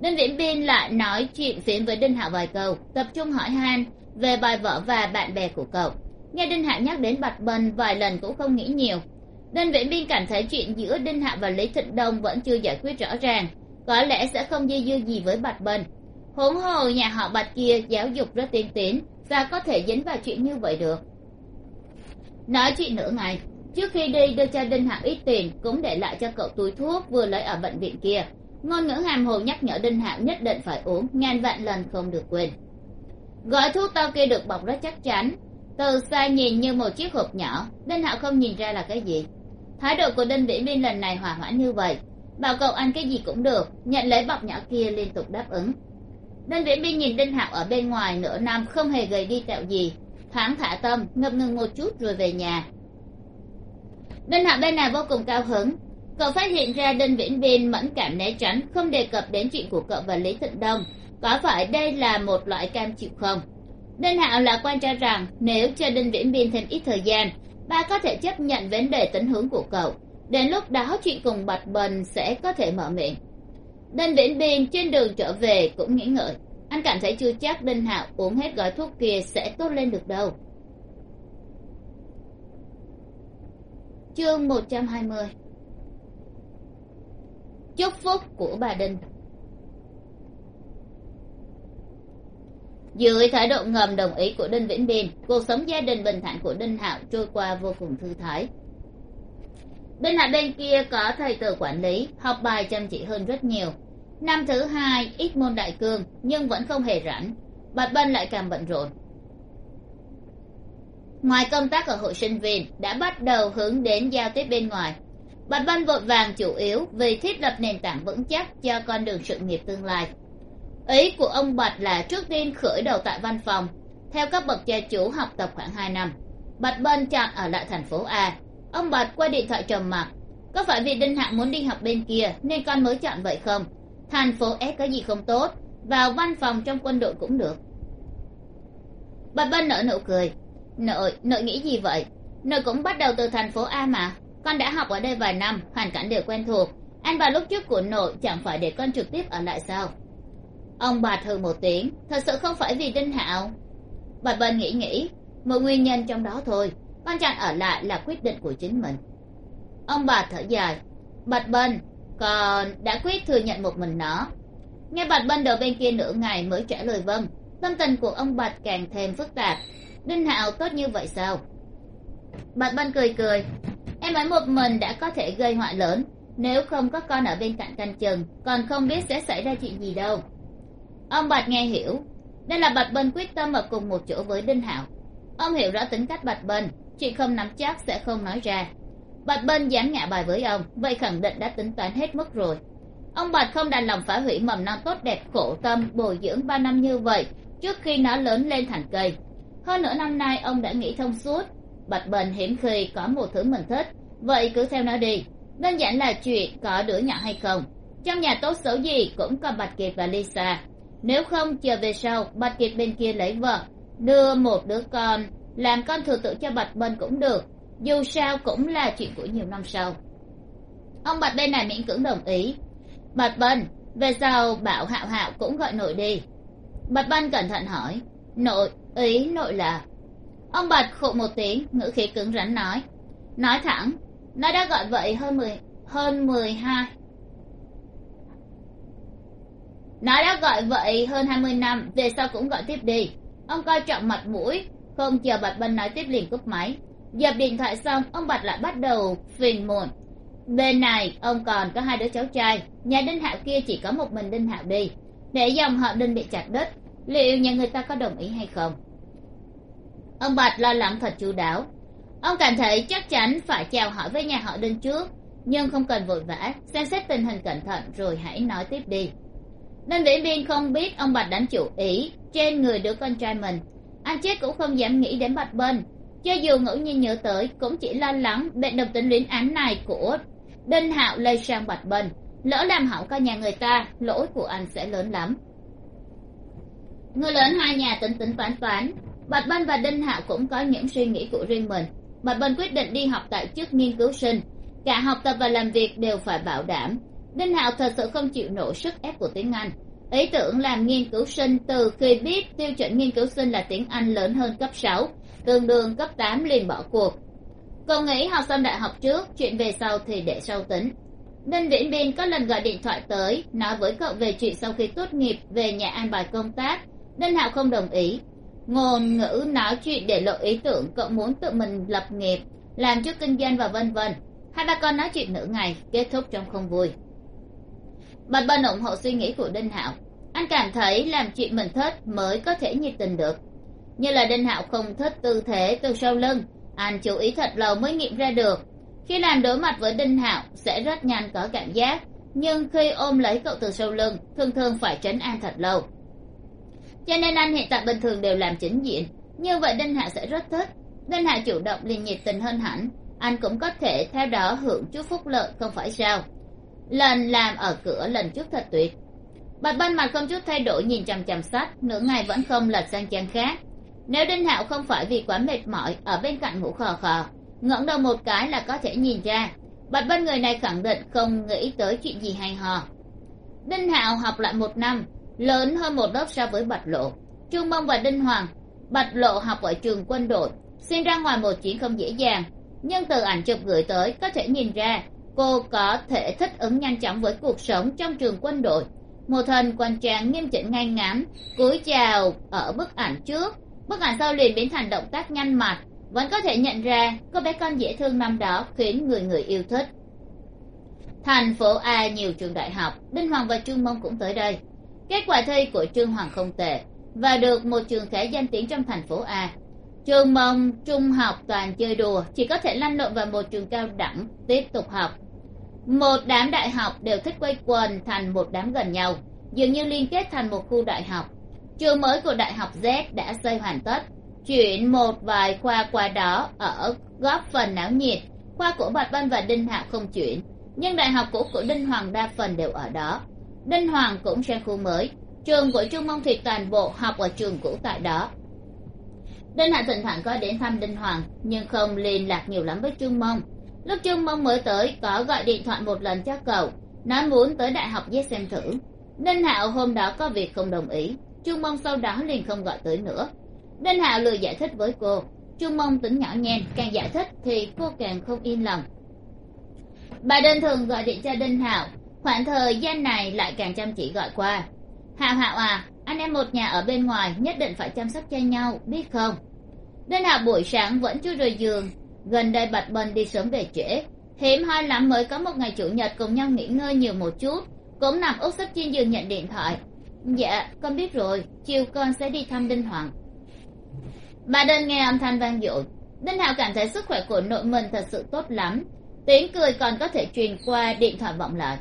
Đinh viễn biên lại nói chuyện phiếm với đinh hạ vài câu, tập trung hỏi han về bài vở và bạn bè của cậu. Nghe đinh hạ nhắc đến bạch bần vài lần cũng không nghĩ nhiều. Đinh viễn biên cảm thấy chuyện giữa đinh hạ và lý thịnh đông vẫn chưa giải quyết rõ ràng, có lẽ sẽ không dây dưa gì với bạch bần huống hồ nhà họ bạch kia giáo dục rất tiên tiến và có thể dính vào chuyện như vậy được. Nói chuyện nửa ngày trước khi đi, đưa cho đinh hạo ít tiền, cũng để lại cho cậu túi thuốc vừa lấy ở bệnh viện kia. Ngôn ngữ hàm hồ nhắc nhở đinh hạo nhất định phải uống, ngàn vạn lần không được quên. Gói thuốc tao kia được bọc rất chắc chắn. Từ xa nhìn như một chiếc hộp nhỏ, đinh hạo không nhìn ra là cái gì. Thái độ của đinh vĩ viên lần này hòa hoãn như vậy. Bảo cậu ăn cái gì cũng được, nhận lấy bọc nhỏ kia liên tục đáp ứng. Đinh vĩ viên nhìn đinh hạo ở bên ngoài, nửa năm không hề gầy đi tẹo gì. Thoáng thả tâm, ngập ngừng một chút rồi về nhà đinh hạo bên này vô cùng cao hứng. Cậu phát hiện ra đinh viễn biên mẫn cảm né tránh, không đề cập đến chuyện của cậu và lý thịnh đông. Có phải đây là một loại cam chịu không? Đinh hạo là quan cho rằng, nếu cho đinh viễn biên thêm ít thời gian ba có thể chấp nhận vấn đề tính hướng của cậu. Đến lúc đó, chuyện cùng bạch bần sẽ có thể mở miệng. Đinh viễn biên trên đường trở về cũng nghĩ ngợi. Anh cảm thấy chưa chắc đinh hạo uống hết gói thuốc kia sẽ tốt lên được đâu. Chương một trăm hai mươi. Chúc phúc của bà đinh. Dưới thái độ ngầm đồng ý của đinh vĩnh biên cuộc sống gia đình bình thản của đinh hạo trôi qua vô cùng thư thái. Đinh hạo bên kia có thầy tử quản lý, học bài chăm chỉ hơn rất nhiều. Năm thứ hai, ít môn đại cương, nhưng vẫn không hề rảnh. Bạch bân lại càng bận rộn ngoài công tác ở hội sinh viên, đã bắt đầu hướng đến giao tiếp bên ngoài. Bạch bân vội vàng chủ yếu vì thiết lập nền tảng vững chắc cho con đường sự nghiệp tương lai. Ý của ông bạch là trước tiên khởi đầu tại văn phòng, theo các bậc cha chủ học tập khoảng hai năm. Bạch bân chọn ở lại thành phố a. Ông bạch qua điện thoại trầm mặc. Có phải vì đinh hạng muốn đi học bên kia nên con mới chọn vậy không? Thành phố s có gì không tốt? Vào văn phòng trong quân đội cũng được. Bạch bân nở nụ cười nội nội nghĩ gì vậy? Nội cũng bắt đầu từ thành phố a mà. Con đã học ở đây vài năm, hoàn cảnh đều quen thuộc. Anh bà lúc trước của nội chẳng phải để con trực tiếp ở lại sao? Ông bà thừ một tiếng, thật sự không phải vì đinh hạo. Bạch bên nghĩ nghĩ, một nguyên nhân trong đó thôi. Con chọn ở lại là quyết định của chính mình. Ông bà thở dài. Bạch bân còn đã quyết thừa nhận một mình nó. Nghe bạch bân đầu bên kia nửa ngày mới trả lời vâng. Tâm tình của ông bạch càng thêm phức tạp đinh hạo tốt như vậy sao? Bạch bân cười cười. Em ấy một mình đã có thể gây họa lớn. Nếu không có con ở bên cạnh canh chừng, còn không biết sẽ xảy ra chuyện gì đâu. Ông bạch nghe hiểu. Đây là bạch bân quyết tâm ở cùng một chỗ với đinh hạo. Ông hiểu rõ tính cách bạch bân chị không nắm chắc sẽ không nói ra. Bạch bân dám ngạ bài với ông, vậy khẳng định đã tính toán hết mức rồi. Ông bạch không đành lòng phá hủy mầm non tốt đẹp khổ tâm, bồi dưỡng ba năm như vậy, trước khi nó lớn lên thành cây hơn nửa năm nay ông đã nghĩ thông suốt. Bạch bình hiểm khi có một thứ mình thích. Vậy cứ theo nó đi. Đơn giản là chuyện có đứa nhỏ hay không. Trong nhà tốt xấu gì cũng có bạch kiệt và lisa. Nếu không, chờ về sau, bạch kiệt bên kia lấy vợ, đưa một đứa con, làm con thừa tự cho bạch bình cũng được. Dù sao cũng là chuyện của nhiều năm sau. Ông bạch bên này miễn cưỡng đồng ý. Bạch bình, về sau bảo hạo hạo cũng gọi nội đi. Bạch bân cẩn thận hỏi, nội ý nội là, ông bạch khụ một tiếng, ngữ khí cứng rắn nói. Nói thẳng, nó đã gọi vậy hơn mười hơn mười hai. Nó đã gọi vậy hơn hai mươi năm, về sau cũng gọi tiếp đi. Ông coi trọng mặt mũi, không chờ bạch bân nói tiếp liền cúp máy. Dập điện thoại xong, ông bạch lại bắt đầu phiền muộn. Bên này, ông còn có hai đứa cháu trai, nhà đinh hạo kia chỉ có một mình đinh hạo đi. Để dòng họ đinh bị chặt đứt, liệu nhà người ta có đồng ý hay không? Ông bạch lo lắng thật chú đáo. Ông cảm thấy chắc chắn phải chào hỏi với nhà họ đinh trước nhưng không cần vội vã xem xét tình hình cẩn thận rồi hãy nói tiếp đi. Đinh vĩ biên không biết ông bạch đánh chủ ý trên người đứa con trai mình. Anh chết cũng không dám nghĩ đến bạch bên. cho dù ngẫu nhiên nhớ tới cũng chỉ lo lắng bệnh độc tính luyến án này của đinh hạo lây sang bạch bên, lỡ làm hỏng cả nhà người ta lỗi của anh sẽ lớn lắm. Người lớn hai nhà tính tính toán toán bạch bân và đinh hạo cũng có những suy nghĩ của riêng mình. Bạch bân quyết định đi học tại chức nghiên cứu sinh. Cả học tập và làm việc đều phải bảo đảm. Đinh hạo thật sự không chịu nổi sức ép của tiếng anh. Ý tưởng làm nghiên cứu sinh từ khi biết tiêu chuẩn nghiên cứu sinh là tiếng anh lớn hơn cấp sáu, tương đương cấp tám liền bỏ cuộc. Cậu nghĩ học xong đại học trước, chuyện về sau thì để sau tính. Đinh viễn biên có lần gọi điện thoại tới, nói với cậu về chuyện sau khi tốt nghiệp về nhà an bài công tác. Đinh hạo không đồng ý ngôn ngữ nói chuyện để lộ ý tưởng cậu muốn tự mình lập nghiệp, làm chút kinh doanh và vân vân. Hai ba con nói chuyện nửa ngày, kết thúc trong không vui. Bật bên ủng hộ suy nghĩ của đinh hạo, anh cảm thấy làm chuyện mình thích mới có thể nhiệt tình được. Như là đinh hạo không thích tư thế từ sau lưng, anh chú ý thật lâu mới nghiệm ra được. Khi làm đối mặt với đinh hạo, sẽ rất nhanh có cảm giác, nhưng khi ôm lấy cậu từ sau lưng, thường thường phải trấn an thật lâu cho nên anh hiện tại bình thường đều làm chính diện. Như vậy đinh hạ sẽ rất thích. Đinh hạ chủ động liền nhiệt tình hơn hẳn. Anh cũng có thể theo đó hưởng chút phúc lợi, không phải sao? Lần làm ở cửa lần trước thật tuyệt. Bạch ban mặt không chút thay đổi nhìn chằm chằm sách, nửa ngày vẫn không lật sang trang khác. Nếu đinh hạo không phải vì quá mệt mỏi ở bên cạnh ngủ khò khò, ngẩng đầu một cái là có thể nhìn ra. Bạch ban người này khẳng định không nghĩ tới chuyện gì hay hò đinh hạo học lại một năm lớn hơn một lớp so với bạch lộ. Trung mông và đinh hoàng, bạch lộ học ở trường quân đội, xin ra ngoài một chuyến không dễ dàng. Nhưng từ ảnh chụp gửi tới, có thể nhìn ra, cô có thể thích ứng nhanh chóng với cuộc sống trong trường quân đội. Một thần quan trang nghiêm chỉnh ngay ngắn, cúi chào ở bức ảnh trước. Bức ảnh sau liền biến thành động tác nhanh mặt vẫn có thể nhận ra, cô bé con dễ thương năm đó khiến người người yêu thích. Thành phố a, nhiều trường đại học. Đinh hoàng và trương mông cũng tới đây kết quả thi của trương hoàng không tệ và được một trường khá danh tiếng trong thành phố a. Trường mông trung học, toàn chơi đùa, chỉ có thể lăn lộn vào một trường cao đẳng, tiếp tục học. Một đám đại học đều thích quay quần thành một đám gần nhau, dường như liên kết thành một khu đại học. Trường mới của đại học z đã xây hoàn tất, chuyển một vài khoa qua đó ở góp phần náo nhiệt. Khoa của bạch văn và đinh hạo không chuyển, nhưng đại học cũ của đinh hoàng đa phần đều ở đó đinh hoàng cũng sang khu mới. Trường của trung mông thì toàn bộ học ở trường cũ tại đó. Đinh hạ thỉnh thoảng có đến thăm đinh hoàng, nhưng không liên lạc nhiều lắm với trung mông. Lúc trung mông mới tới, có gọi điện thoại một lần cho cậu, nói muốn tới đại học giết xem thử. Đinh hạo hôm đó có việc không đồng ý trung mông sau đó liền không gọi tới nữa. Đinh hạo lười giải thích với cô. Trung mông tính nhỏ nhen, càng giải thích thì cô càng không yên lòng. Bà đơn thường gọi điện cho đinh hạo khoảng thời gian này lại càng chăm chỉ gọi qua. Hạo hạo à anh em một nhà ở bên ngoài nhất định phải chăm sóc cho nhau, biết không? Đinh hạo buổi sáng vẫn chưa rời giường, gần đây bạch bần đi sớm về trễ. Hiếm hoi lắm mới có một ngày chủ nhật cùng nhau nghỉ ngơi nhiều một chút, cũng nằm úp sấp trên giường nhận điện thoại. Dạ con biết rồi, chiều con sẽ đi thăm đinh hoàng. Bà đơn nghe âm thanh vang dội. Đinh hạo cảm thấy sức khỏe của nội mình thật sự tốt lắm. Tiếng cười còn có thể truyền qua điện thoại vọng lại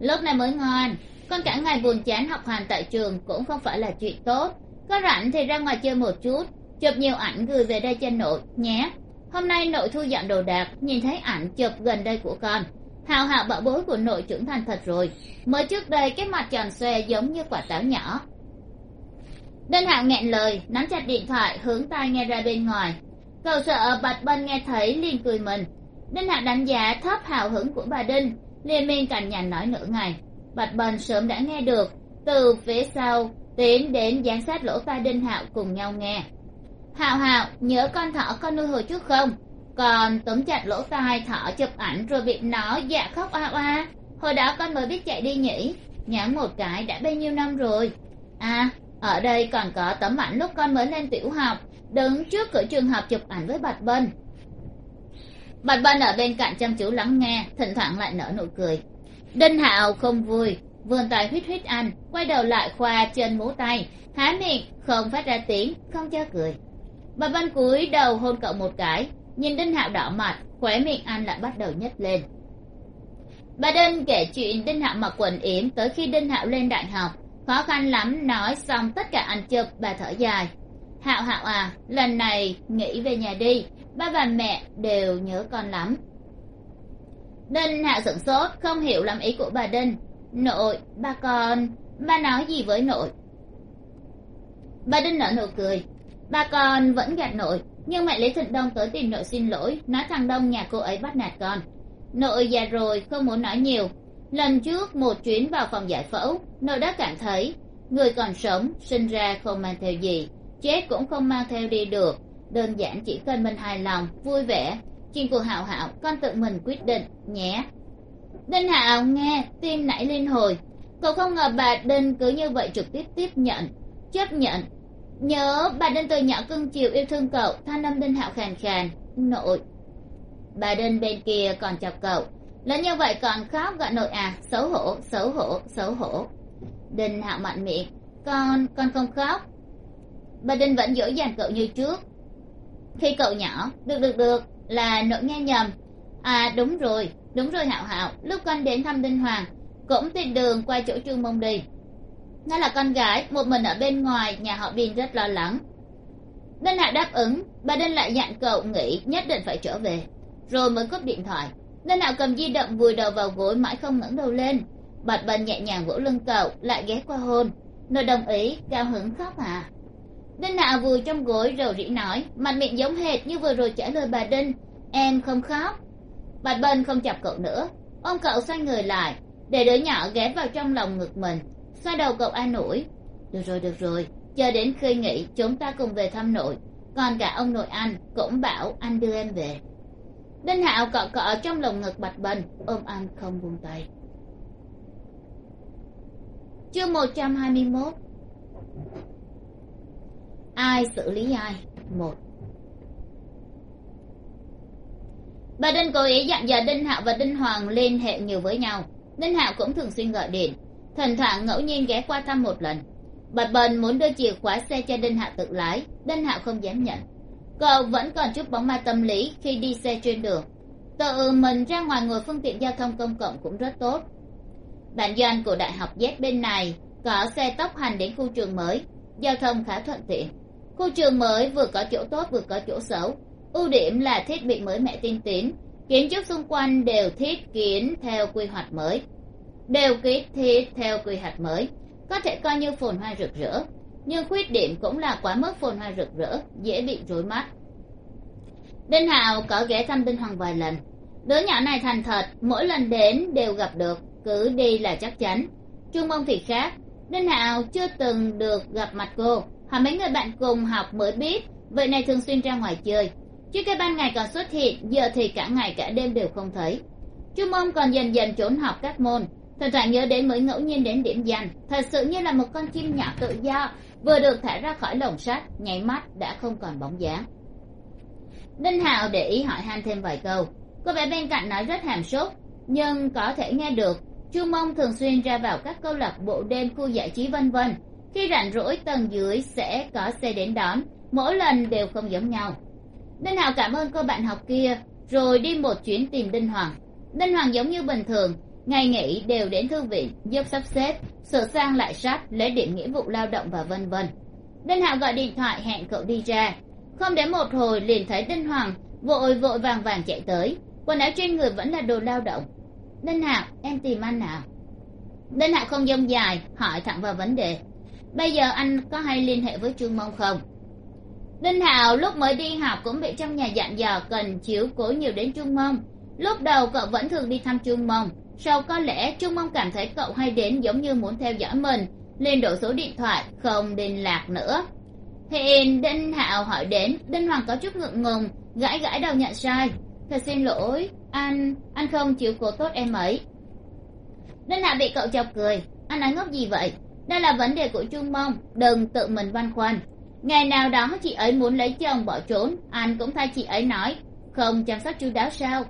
lúc này mới ngon, con cả ngày buồn chán học hành tại trường cũng không phải là chuyện tốt. Có rảnh thì ra ngoài chơi một chút, chụp nhiều ảnh gửi về đây cho nội nhé. Hôm nay nội thu dọn đồ đạc, nhìn thấy ảnh chụp gần đây của con. Hào hào bảo bối của nội trưởng thành thật rồi. Mới trước đây cái mặt tròn xoe giống như quả táo nhỏ. Đinh hạo nghẹn lời, nắm chặt điện thoại, hướng tai nghe ra bên ngoài. Cậu sợ bạch bân nghe thấy liền cười mình. Đinh hạo đánh giá thấp hào hứng của bà đinh liên miên cằn nhằn nói nửa ngày bạch Bần sớm đã nghe được, từ phía sau, tiến đến giám sát lỗ tai đinh hạo cùng nhau nghe. Hạo hạo, nhớ con thỏ con nuôi hồi trước không? Còn túm chặt lỗ tai thỏ chụp ảnh rồi bị nó dạ khóc a oa. Hồi đó con mới biết chạy đi nhỉ? Nhãn một cái đã bao nhiêu năm rồi. À ở đây còn có tấm ảnh lúc con mới lên tiểu học, đứng trước cửa trường học chụp ảnh với bạch bân bạch ban ở bên cạnh chăm chú lắng nghe, thỉnh thoảng lại nở nụ cười. Đinh hạo không vui, vươn tay huýt huýt anh, quay đầu lại khoa chân mũ tay, há miệng, không phát ra tiếng, không cho cười. Bạch ban cúi đầu hôn cậu một cái, nhìn đinh hạo đỏ mặt, khóe miệng anh lại bắt đầu nhếch lên. Bà đinh kể chuyện đinh hạo mặc quần yếm tới khi đinh hạo lên đại học, khó khăn lắm nói xong tất cả anh chụp, bà thở dài. Hạo hạo à lần này nghỉ về nhà đi ba và mẹ đều nhớ con lắm. Đinh hạ sửng sốt, không hiểu lắm ý của bà đinh. Nội, ba con, ba nói gì với nội? Bà đinh nở nụ cười. Ba con vẫn gạt nội, nhưng mẹ lý thịnh đông tới tìm nội xin lỗi, nói thằng đông nhà cô ấy bắt nạt con. Nội già rồi, không muốn nói nhiều. Lần trước một chuyến vào phòng giải phẫu, nội đã cảm thấy người còn sống, sinh ra không mang theo gì, chết cũng không mang theo đi được đơn giản chỉ cần mình hài lòng, vui vẻ. Chuyện của hạo hạo con tự mình quyết định, nhé. Đinh hạo nghe, tim nảy lên hồi. Cậu không ngờ bà đinh cứ như vậy trực tiếp tiếp nhận, chấp nhận. Nhớ, bà đinh từ nhỏ cưng chiều yêu thương cậu, thanh âm đinh hạo khàn khàn, nội. Bà đinh bên kia còn chọc cậu. Lớn như vậy còn khóc gọi nội à xấu hổ xấu hổ xấu hổ. Đinh hạo mạnh miệng, con con không khóc. Bà đinh vẫn dỗ dành cậu như trước khi cậu nhỏ, được được được, là nội nghe nhầm. À đúng rồi đúng rồi hạo hạo, lúc con đến thăm đinh hoàng, cũng tìm đường qua chỗ trương mông đi. Nó là con gái, một mình ở bên ngoài, nhà họ biên rất lo lắng. Đinh hạo đáp ứng, bà đinh lại dặn cậu nghĩ nhất định phải trở về. Rồi mới cúp điện thoại. Đinh hạo cầm di động vùi đầu vào gối mãi không ngẩng đầu lên. Bạch bần nhẹ nhàng vỗ lưng cậu, lại ghé qua hôn. Nội đồng ý, cao hứng khóc à đinh hạo vùi trong gối rồi rỉ nói mặt miệng giống hệt như vừa rồi trả lời bà đinh, em không khóc. Bạch Bân không chọc cậu nữa. Ôm cậu xoay người lại, để đứa nhỏ ghé vào trong lòng ngực mình. Xoa đầu cậu an ủi, được rồi được rồi, chờ đến khi nghỉ chúng ta cùng về thăm nội. Còn cả ông nội anh cũng bảo anh đưa em về. Đinh hạo cọ cọ trong lồng ngực bạch bần ôm anh không buông tay. Chương một trăm hai mươi mốt ai xử lý ai? Một. Bà đinh cố ý dặn dò đinh hạo và đinh hoàng liên hệ nhiều với nhau. Đinh hạo cũng thường xuyên gọi điện. Thỉnh thoảng ngẫu nhiên ghé qua thăm một lần. Bạch bần muốn đưa chìa khóa xe cho đinh hạo tự lái. Đinh hạo không dám nhận. Cậu vẫn còn chút bóng ma tâm lý khi đi xe trên đường. Tự mình ra ngoài ngồi phương tiện giao thông công cộng cũng rất tốt. Bản doanh của đại học z bên này có xe tốc hành đến khu trường mới. Giao thông khá thuận tiện khu trường mới vừa có chỗ tốt vừa có chỗ xấu. Ưu điểm là thiết bị mới mẹ tiên tiến, kiến trúc xung quanh đều thiết kiến theo quy hoạch mới. Đều ký thiết theo quy hoạch mới, có thể coi như phồn hoa rực rỡ, nhưng khuyết điểm cũng là quá mức phồn hoa rực rỡ, dễ bị rối mắt. Đinh hạo có ghé thăm đinh hoàng vài lần. Đứa nhỏ này thành thật, mỗi lần đến đều gặp được, cứ đi là chắc chắn. Trung mông thì khác, đinh hạo chưa từng được gặp mặt cô hỏi mấy người bạn cùng học mới biết vậy này thường xuyên ra ngoài chơi. Chứ cái ban ngày còn xuất hiện, giờ thì cả ngày cả đêm đều không thấy. Trung mông còn dần dần trốn học các môn. Thỉnh thoảng nhớ đến mới ngẫu nhiên đến điểm danh. Thật sự như là một con chim nhỏ tự do, vừa được thả ra khỏi lồng sắt, nháy mắt đã không còn bóng dáng. Đinh hạo để ý hỏi han thêm vài câu. Cô bé bên cạnh nói rất hàm sốt, nhưng có thể nghe được. Chu mông thường xuyên ra vào các câu lạc bộ đêm khu giải trí vân vân khi rảnh rỗi, tầng dưới sẽ có xe đến đón. Mỗi lần đều không giống nhau. Đinh hạo cảm ơn cô bạn học kia, rồi đi một chuyến tìm đinh hoàng. Đinh hoàng giống như bình thường, ngày nghỉ đều đến thư viện, giúp sắp xếp, sửa sang lại sách lấy điểm nghĩa vụ lao động và vân vân. Đinh hạo gọi điện thoại hẹn cậu đi ra. Không đến một hồi liền thấy đinh hoàng vội vội vàng vàng chạy tới. Quần áo trên người vẫn là đồ lao động. Đinh hạo, em tìm anh nào? Đinh hạo không dông dài, hỏi thẳng vào vấn đề bây giờ anh có hay liên hệ với trương mông không? Đinh hạo lúc mới đi học cũng bị trong nhà dặn dò cần chiếu cố nhiều đến trương mông. Lúc đầu cậu vẫn thường đi thăm trương mông. Sau có lẽ trương mông cảm thấy cậu hay đến giống như muốn theo dõi mình, liền đổi số điện thoại, không liên lạc nữa. Hiện đinh hạo hỏi đến, đinh hoàng có chút ngượng ngùng, gãi gãi đầu nhận sai. Thật xin lỗi, anh anh không chịu cố tốt em ấy. Đinh hạo bị cậu chọc cười. Anh nói ngốc gì vậy? Đây là vấn đề của trung mông, đừng tự mình băn khoăn. Ngày nào đó chị ấy muốn lấy chồng bỏ trốn, anh cũng thay chị ấy nói, không chăm sóc chu đáo sao?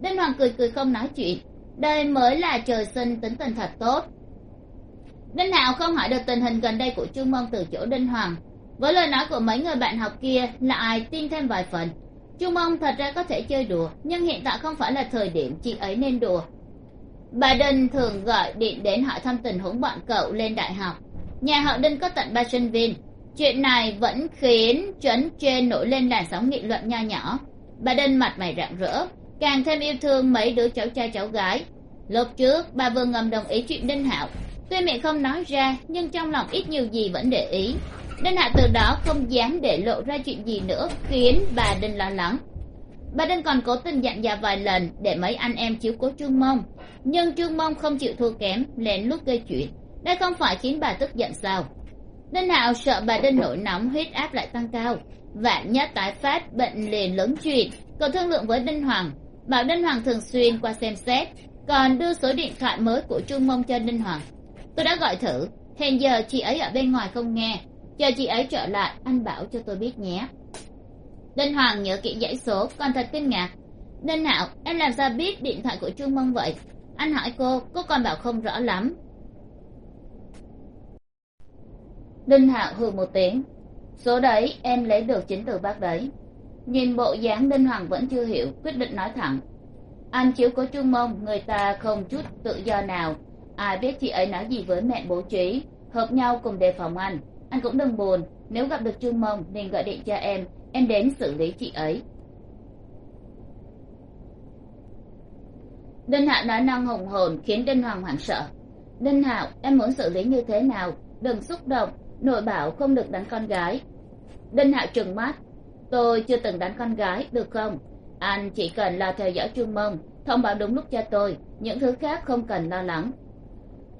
Đinh hoàng cười cười không nói chuyện. Đây mới là trời sinh tính tình thật tốt. Đinh hạo không hỏi được tình hình gần đây của trung mông từ chỗ đinh hoàng. Với lời nói của mấy người bạn học kia lại tin thêm vài phần. Trung mông thật ra có thể chơi đùa, nhưng hiện tại không phải là thời điểm chị ấy nên đùa bà đinh thường gọi điện đến hỏi thăm tình huống bọn cậu lên đại học. Nhà họ đinh có tận ba sinh viên. Chuyện này vẫn khiến trấn trên nổi lên làn sóng nghị luận nho nhỏ. Bà đinh mặt mày rạng rỡ, càng thêm yêu thương mấy đứa cháu trai cháu gái. Lúc trước, bà vừa ngầm đồng ý chuyện đinh hạo. Tuy miệng không nói ra, nhưng trong lòng ít nhiều gì vẫn để ý. Đinh hạo từ đó không dám để lộ ra chuyện gì nữa, khiến bà đinh lo lắng bà đinh còn cố tình dặn dò vài lần để mấy anh em chiếu cố trương mông. Nhưng trương mông không chịu thua kém, lén lút gây chuyện. Đây không phải khiến bà tức giận sao? Đinh hạo sợ bà đinh nổi nóng huyết áp lại tăng cao? Vạn nhất tái phát, bệnh liền lớn chuyện. Cậu thương lượng với đinh hoàng. Bảo đinh hoàng thường xuyên qua xem xét. Còn đưa số điện thoại mới của Trương mông cho đinh hoàng. Tôi đã gọi thử. Hiện giờ chị ấy ở bên ngoài không nghe. Chờ chị ấy trở lại, anh bảo cho tôi biết nhé đinh hoàng nhớ kỹ dãy số, còn thật kinh ngạc. Đinh hạo, em làm sao biết điện thoại của Trương mông vậy? Anh hỏi cô cô còn bảo không rõ lắm. Đinh hạo hừ một tiếng. Số đấy, em lấy được chính từ bác đấy. Nhìn bộ dáng đinh hoàng vẫn chưa hiểu, quyết định nói thẳng. Anh chiếu có Trương mông, người ta không chút tự do nào. Ai biết chị ấy nói gì với mẹ bố trí, hợp nhau cùng đề phòng anh. Anh cũng đừng buồn, nếu gặp được Trương mông, nên gọi điện cho em em đến xử lý chị ấy. Đinh hạo nói năng hùng hồn khiến đinh hoàng hoảng sợ. Đinh hạo em muốn xử lý như thế nào? Đừng xúc động, nội bảo không được đánh con gái. Đinh hạo trừng mắt. Tôi chưa từng đánh con gái, được không? Anh chỉ cần lo theo dõi trung mông, thông báo đúng lúc cho tôi, những thứ khác không cần lo lắng.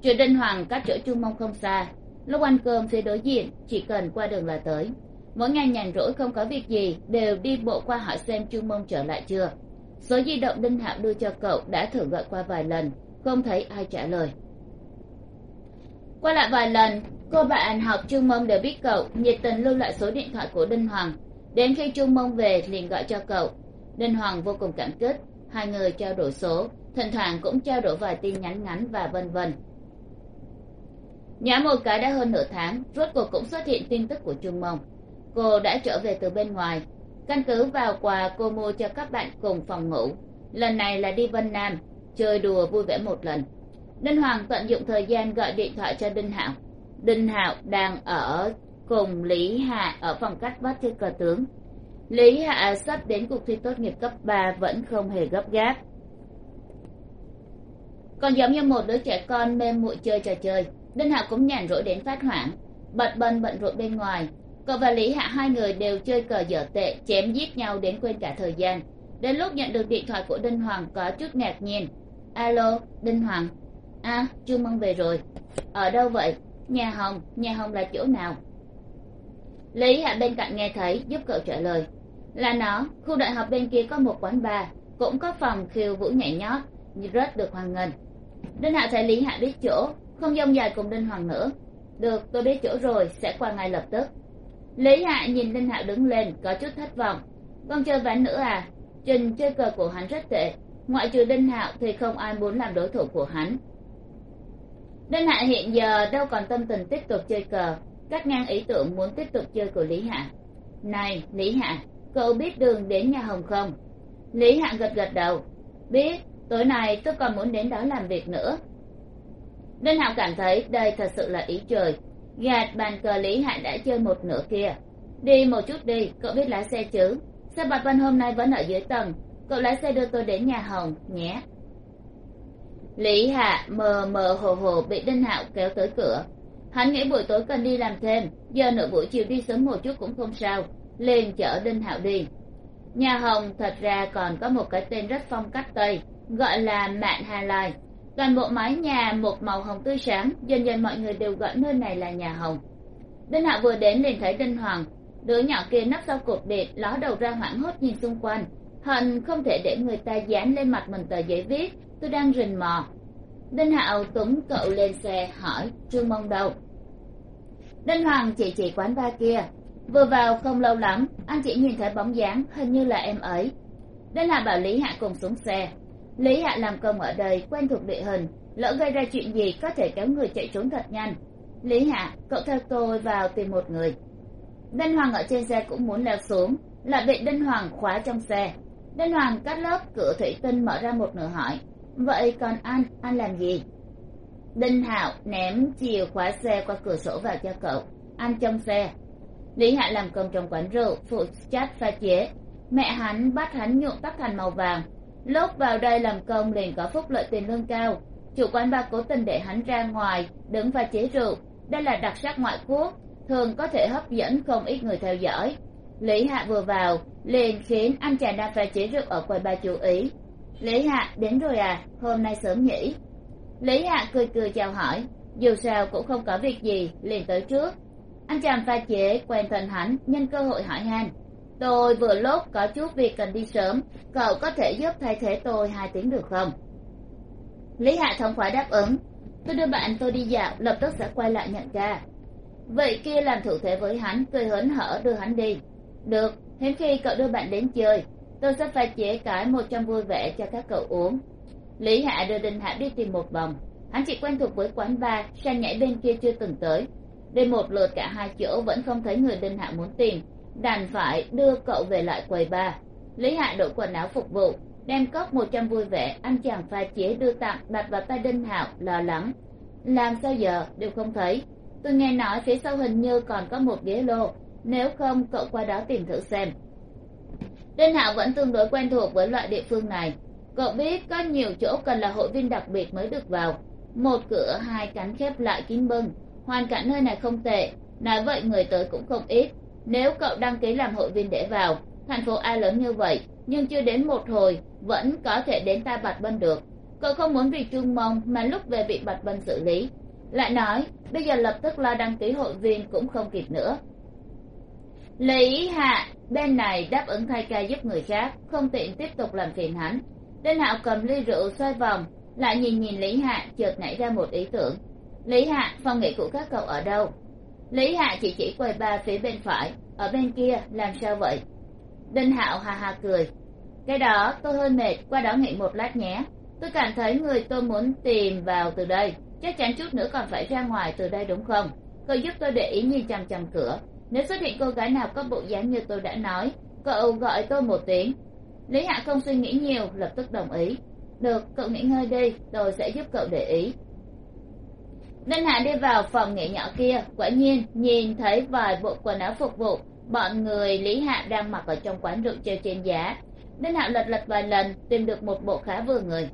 Chuyện đinh hoàng cách chỗ trung mông không xa. Lúc ăn cơm phía đối diện, chỉ cần qua đường là tới mỗi ngày nhàn rỗi không có việc gì, đều đi bộ qua hỏi xem trung mông trở lại chưa. Số di động đinh hạo đưa cho cậu đã thử gọi qua vài lần, không thấy ai trả lời. Qua lại vài lần, cô bạn học trung mông đều biết cậu, nhiệt tình lưu lại số điện thoại của đinh hoàng. Đến khi trung mông về, liền gọi cho cậu. Đinh hoàng vô cùng cảm kích, hai người trao đổi số, thỉnh thoảng cũng trao đổi vài tin nhắn ngắn và vân vân. Nhã một cái đã hơn nửa tháng, rốt cuộc cũng xuất hiện tin tức của trung mông cô đã trở về từ bên ngoài. Căn cứ vào quà cô mua cho các bạn cùng phòng ngủ. Lần này là đi vân nam, chơi đùa vui vẻ một lần. Đinh hoàng tận dụng thời gian gọi điện thoại cho đinh hạo. Đinh hạo đang ở cùng lý hạ ở phòng cách bắt chơi cờ tướng. Lý hạ sắp đến cuộc thi tốt nghiệp cấp ba vẫn không hề gấp gáp. Còn giống như một đứa trẻ con mê muội chơi trò chơi, đinh hạo cũng nhàn rỗi đến phát hoảng bật bần bận rộn bên ngoài cậu và lý hạ hai người đều chơi cờ dở tệ chém giết nhau đến quên cả thời gian. Đến lúc nhận được điện thoại của đinh hoàng có chút ngạc nhiên. Alo đinh hoàng. A à, chu mong về rồi. Ở đâu vậy? Nhà hồng nhà hồng là chỗ nào? Lý hạ bên cạnh nghe thấy giúp cậu trả lời. Là nó khu đại học bên kia có một quán bar cũng có phòng khiêu vũ nhảy nhót rất được hoan nghênh. Đinh hạ thấy lý hạ biết chỗ không dông dài cùng đinh hoàng nữa. Được tôi biết chỗ rồi sẽ qua ngay lập tức lý hạ nhìn đinh Hạo đứng lên, có chút thất vọng. Con chơi ván nữa à? Trình chơi cờ của hắn rất tệ. Ngoại trừ đinh hạo thì không ai muốn làm đối thủ của hắn. Đinh hạ hiện giờ đâu còn tâm tình tiếp tục chơi cờ. Cắt ngang ý tưởng muốn tiếp tục chơi của lý hạ. Này, lý hạ, cậu biết đường đến nhà hồng không? Lý hạ gật gật đầu. Biết, tối nay tôi còn muốn đến đó làm việc nữa. Đinh hạo cảm thấy đây thật sự là ý trời gạt bàn cờ lý hạnh đã chơi một nửa kia. Đi một chút đi, cậu biết lái xe chứ? Sao bà vân hôm nay vẫn ở dưới tầng? Cậu lái xe đưa tôi đến nhà hồng, nhé. Lý hạ mờ mờ hồ hồ bị đinh hạo kéo tới cửa. Hắn nghĩ buổi tối cần đi làm thêm, giờ nửa buổi chiều đi sớm một chút cũng không sao. Liền chở đinh hạo đi. Nhà hồng thật ra còn có một cái tên rất phong cách tây, gọi là mạn hà lai toàn bộ mái nhà, một màu hồng tươi sáng, dần dần mọi người đều gọi nơi này là nhà hồng. Đinh hạo vừa đến liền thấy đinh hoàng. Đứa nhỏ kia nấp sau cột điện, ló đầu ra hoảng hốt nhìn xung quanh. Hận không thể để người ta dán lên mặt mình tờ giấy viết, tôi đang rình mò. Đinh hạo túm cậu lên xe, hỏi, trương mong đâu? Đinh hoàng chỉ chỉ quán ba kia. Vừa vào không lâu lắm, anh chỉ nhìn thấy bóng dáng, hình như là em ấy. Đinh hạo bảo lý hạ cùng xuống xe lý hạ làm công ở đây quen thuộc địa hình, lỡ gây ra chuyện gì có thể kéo người chạy trốn thật nhanh. Lý hạ, cậu theo tôi vào tìm một người. Đinh hoàng ở trên xe cũng muốn leo xuống lại bị đinh hoàng khóa trong xe. Đinh hoàng cắt lớp cửa thủy tinh mở ra một nửa hỏi, vậy còn anh anh làm gì? Đinh hạo ném chìa khóa xe qua cửa sổ vào cho cậu, anh trong xe. Lý hạ làm công trong quán rượu phụ trách pha chế. Mẹ hắn bắt hắn nhuộm tóc thành màu vàng lúc vào đây làm công liền có phúc lợi tiền lương cao. Chủ quán ba cố tình để hắn ra ngoài, đứng và chế rượu. Đây là đặc sắc ngoại quốc, thường có thể hấp dẫn không ít người theo dõi. Lý hạ vừa vào, liền khiến anh chàng đang pha chế rượu ở quầy ba chú ý. Lý hạ, đến rồi à hôm nay sớm nhỉ? Lý hạ cười cười chào hỏi, dù sao cũng không có việc gì, liền tới trước. Anh chàng pha chế quen thân hắn, nhân cơ hội hỏi han tôi vừa lúc có chút việc cần đi sớm. Cậu có thể giúp thay thế tôi hai tiếng được không? Lý hạ thông khoái đáp ứng. Tôi đưa bạn tôi đi dạo, lập tức sẽ quay lại nhận ca vậy kia làm thủ thế với hắn, cười hớn hở đưa hắn đi. Được, hiếm khi cậu đưa bạn đến chơi. Tôi sẽ pha chế cái một trăm vui vẻ cho các cậu uống. Lý hạ đưa đình hạ đi tìm một vòng. Hắn chỉ quen thuộc với quán bar, sang nhảy bên kia chưa từng tới. Đi một lượt cả hai chỗ vẫn không thấy người đình hạ muốn tìm đành phải đưa cậu về lại quầy bar lý hạ đổi quần áo phục vụ, đem cốc một trăm vui vẻ, anh chàng pha chế đưa tặng đặt vào tay đinh hạo, lo lắng. Làm sao giờ, đều không thấy. Tôi nghe nói phía sau hình như còn có một ghế lô. Nếu không, cậu qua đó tìm thử xem. Đinh hạo vẫn tương đối quen thuộc với loại địa phương này. Cậu biết có nhiều chỗ cần là hội viên đặc biệt mới được vào. Một cửa, hai cánh khép lại kín bưng. Hoàn cảnh nơi này không tệ. Nói vậy người tới cũng không ít nếu cậu đăng ký làm hội viên để vào, thành phố a lớn như vậy, nhưng chưa đến một hồi, vẫn có thể đến ta bạch vân được. Cậu không muốn vì trương mông mà lúc về bị bạch vân xử lý. Lại nói, bây giờ lập tức lo đăng ký hội viên cũng không kịp nữa. Lý hạ, bên này đáp ứng thay ca giúp người khác, không tiện tiếp tục làm phiền hắn. Đinh hạo cầm ly rượu xoay vòng, lại nhìn nhìn lý hạ, chợt nảy ra một ý tưởng. Lý hạ, phòng nghỉ của các cậu ở đâu? Lý hạ chỉ chỉ quầy ba phía bên phải, ở bên kia, làm sao vậy? Đinh hạo hà hà cười. Cái đó, tôi hơi mệt, qua đó nghỉ một lát nhé. Tôi cảm thấy người tôi muốn tìm vào từ đây, chắc chắn chút nữa còn phải ra ngoài từ đây đúng không? Cậu giúp tôi để ý nhìn chằm chằm cửa. Nếu xuất hiện cô gái nào có bộ dáng như tôi đã nói, cậu gọi tôi một tiếng. Lý hạ không suy nghĩ nhiều, lập tức đồng ý. Được, cậu nghỉ ngơi đi, tôi sẽ giúp cậu để ý ninh hạ đi vào phòng nghỉ nhỏ kia, quả nhiên nhìn thấy vài bộ quần áo phục vụ, bọn người lý hạ đang mặc ở trong quán rượu treo trên giá. Ninh hạ lật lật vài lần, tìm được một bộ khá vừa người.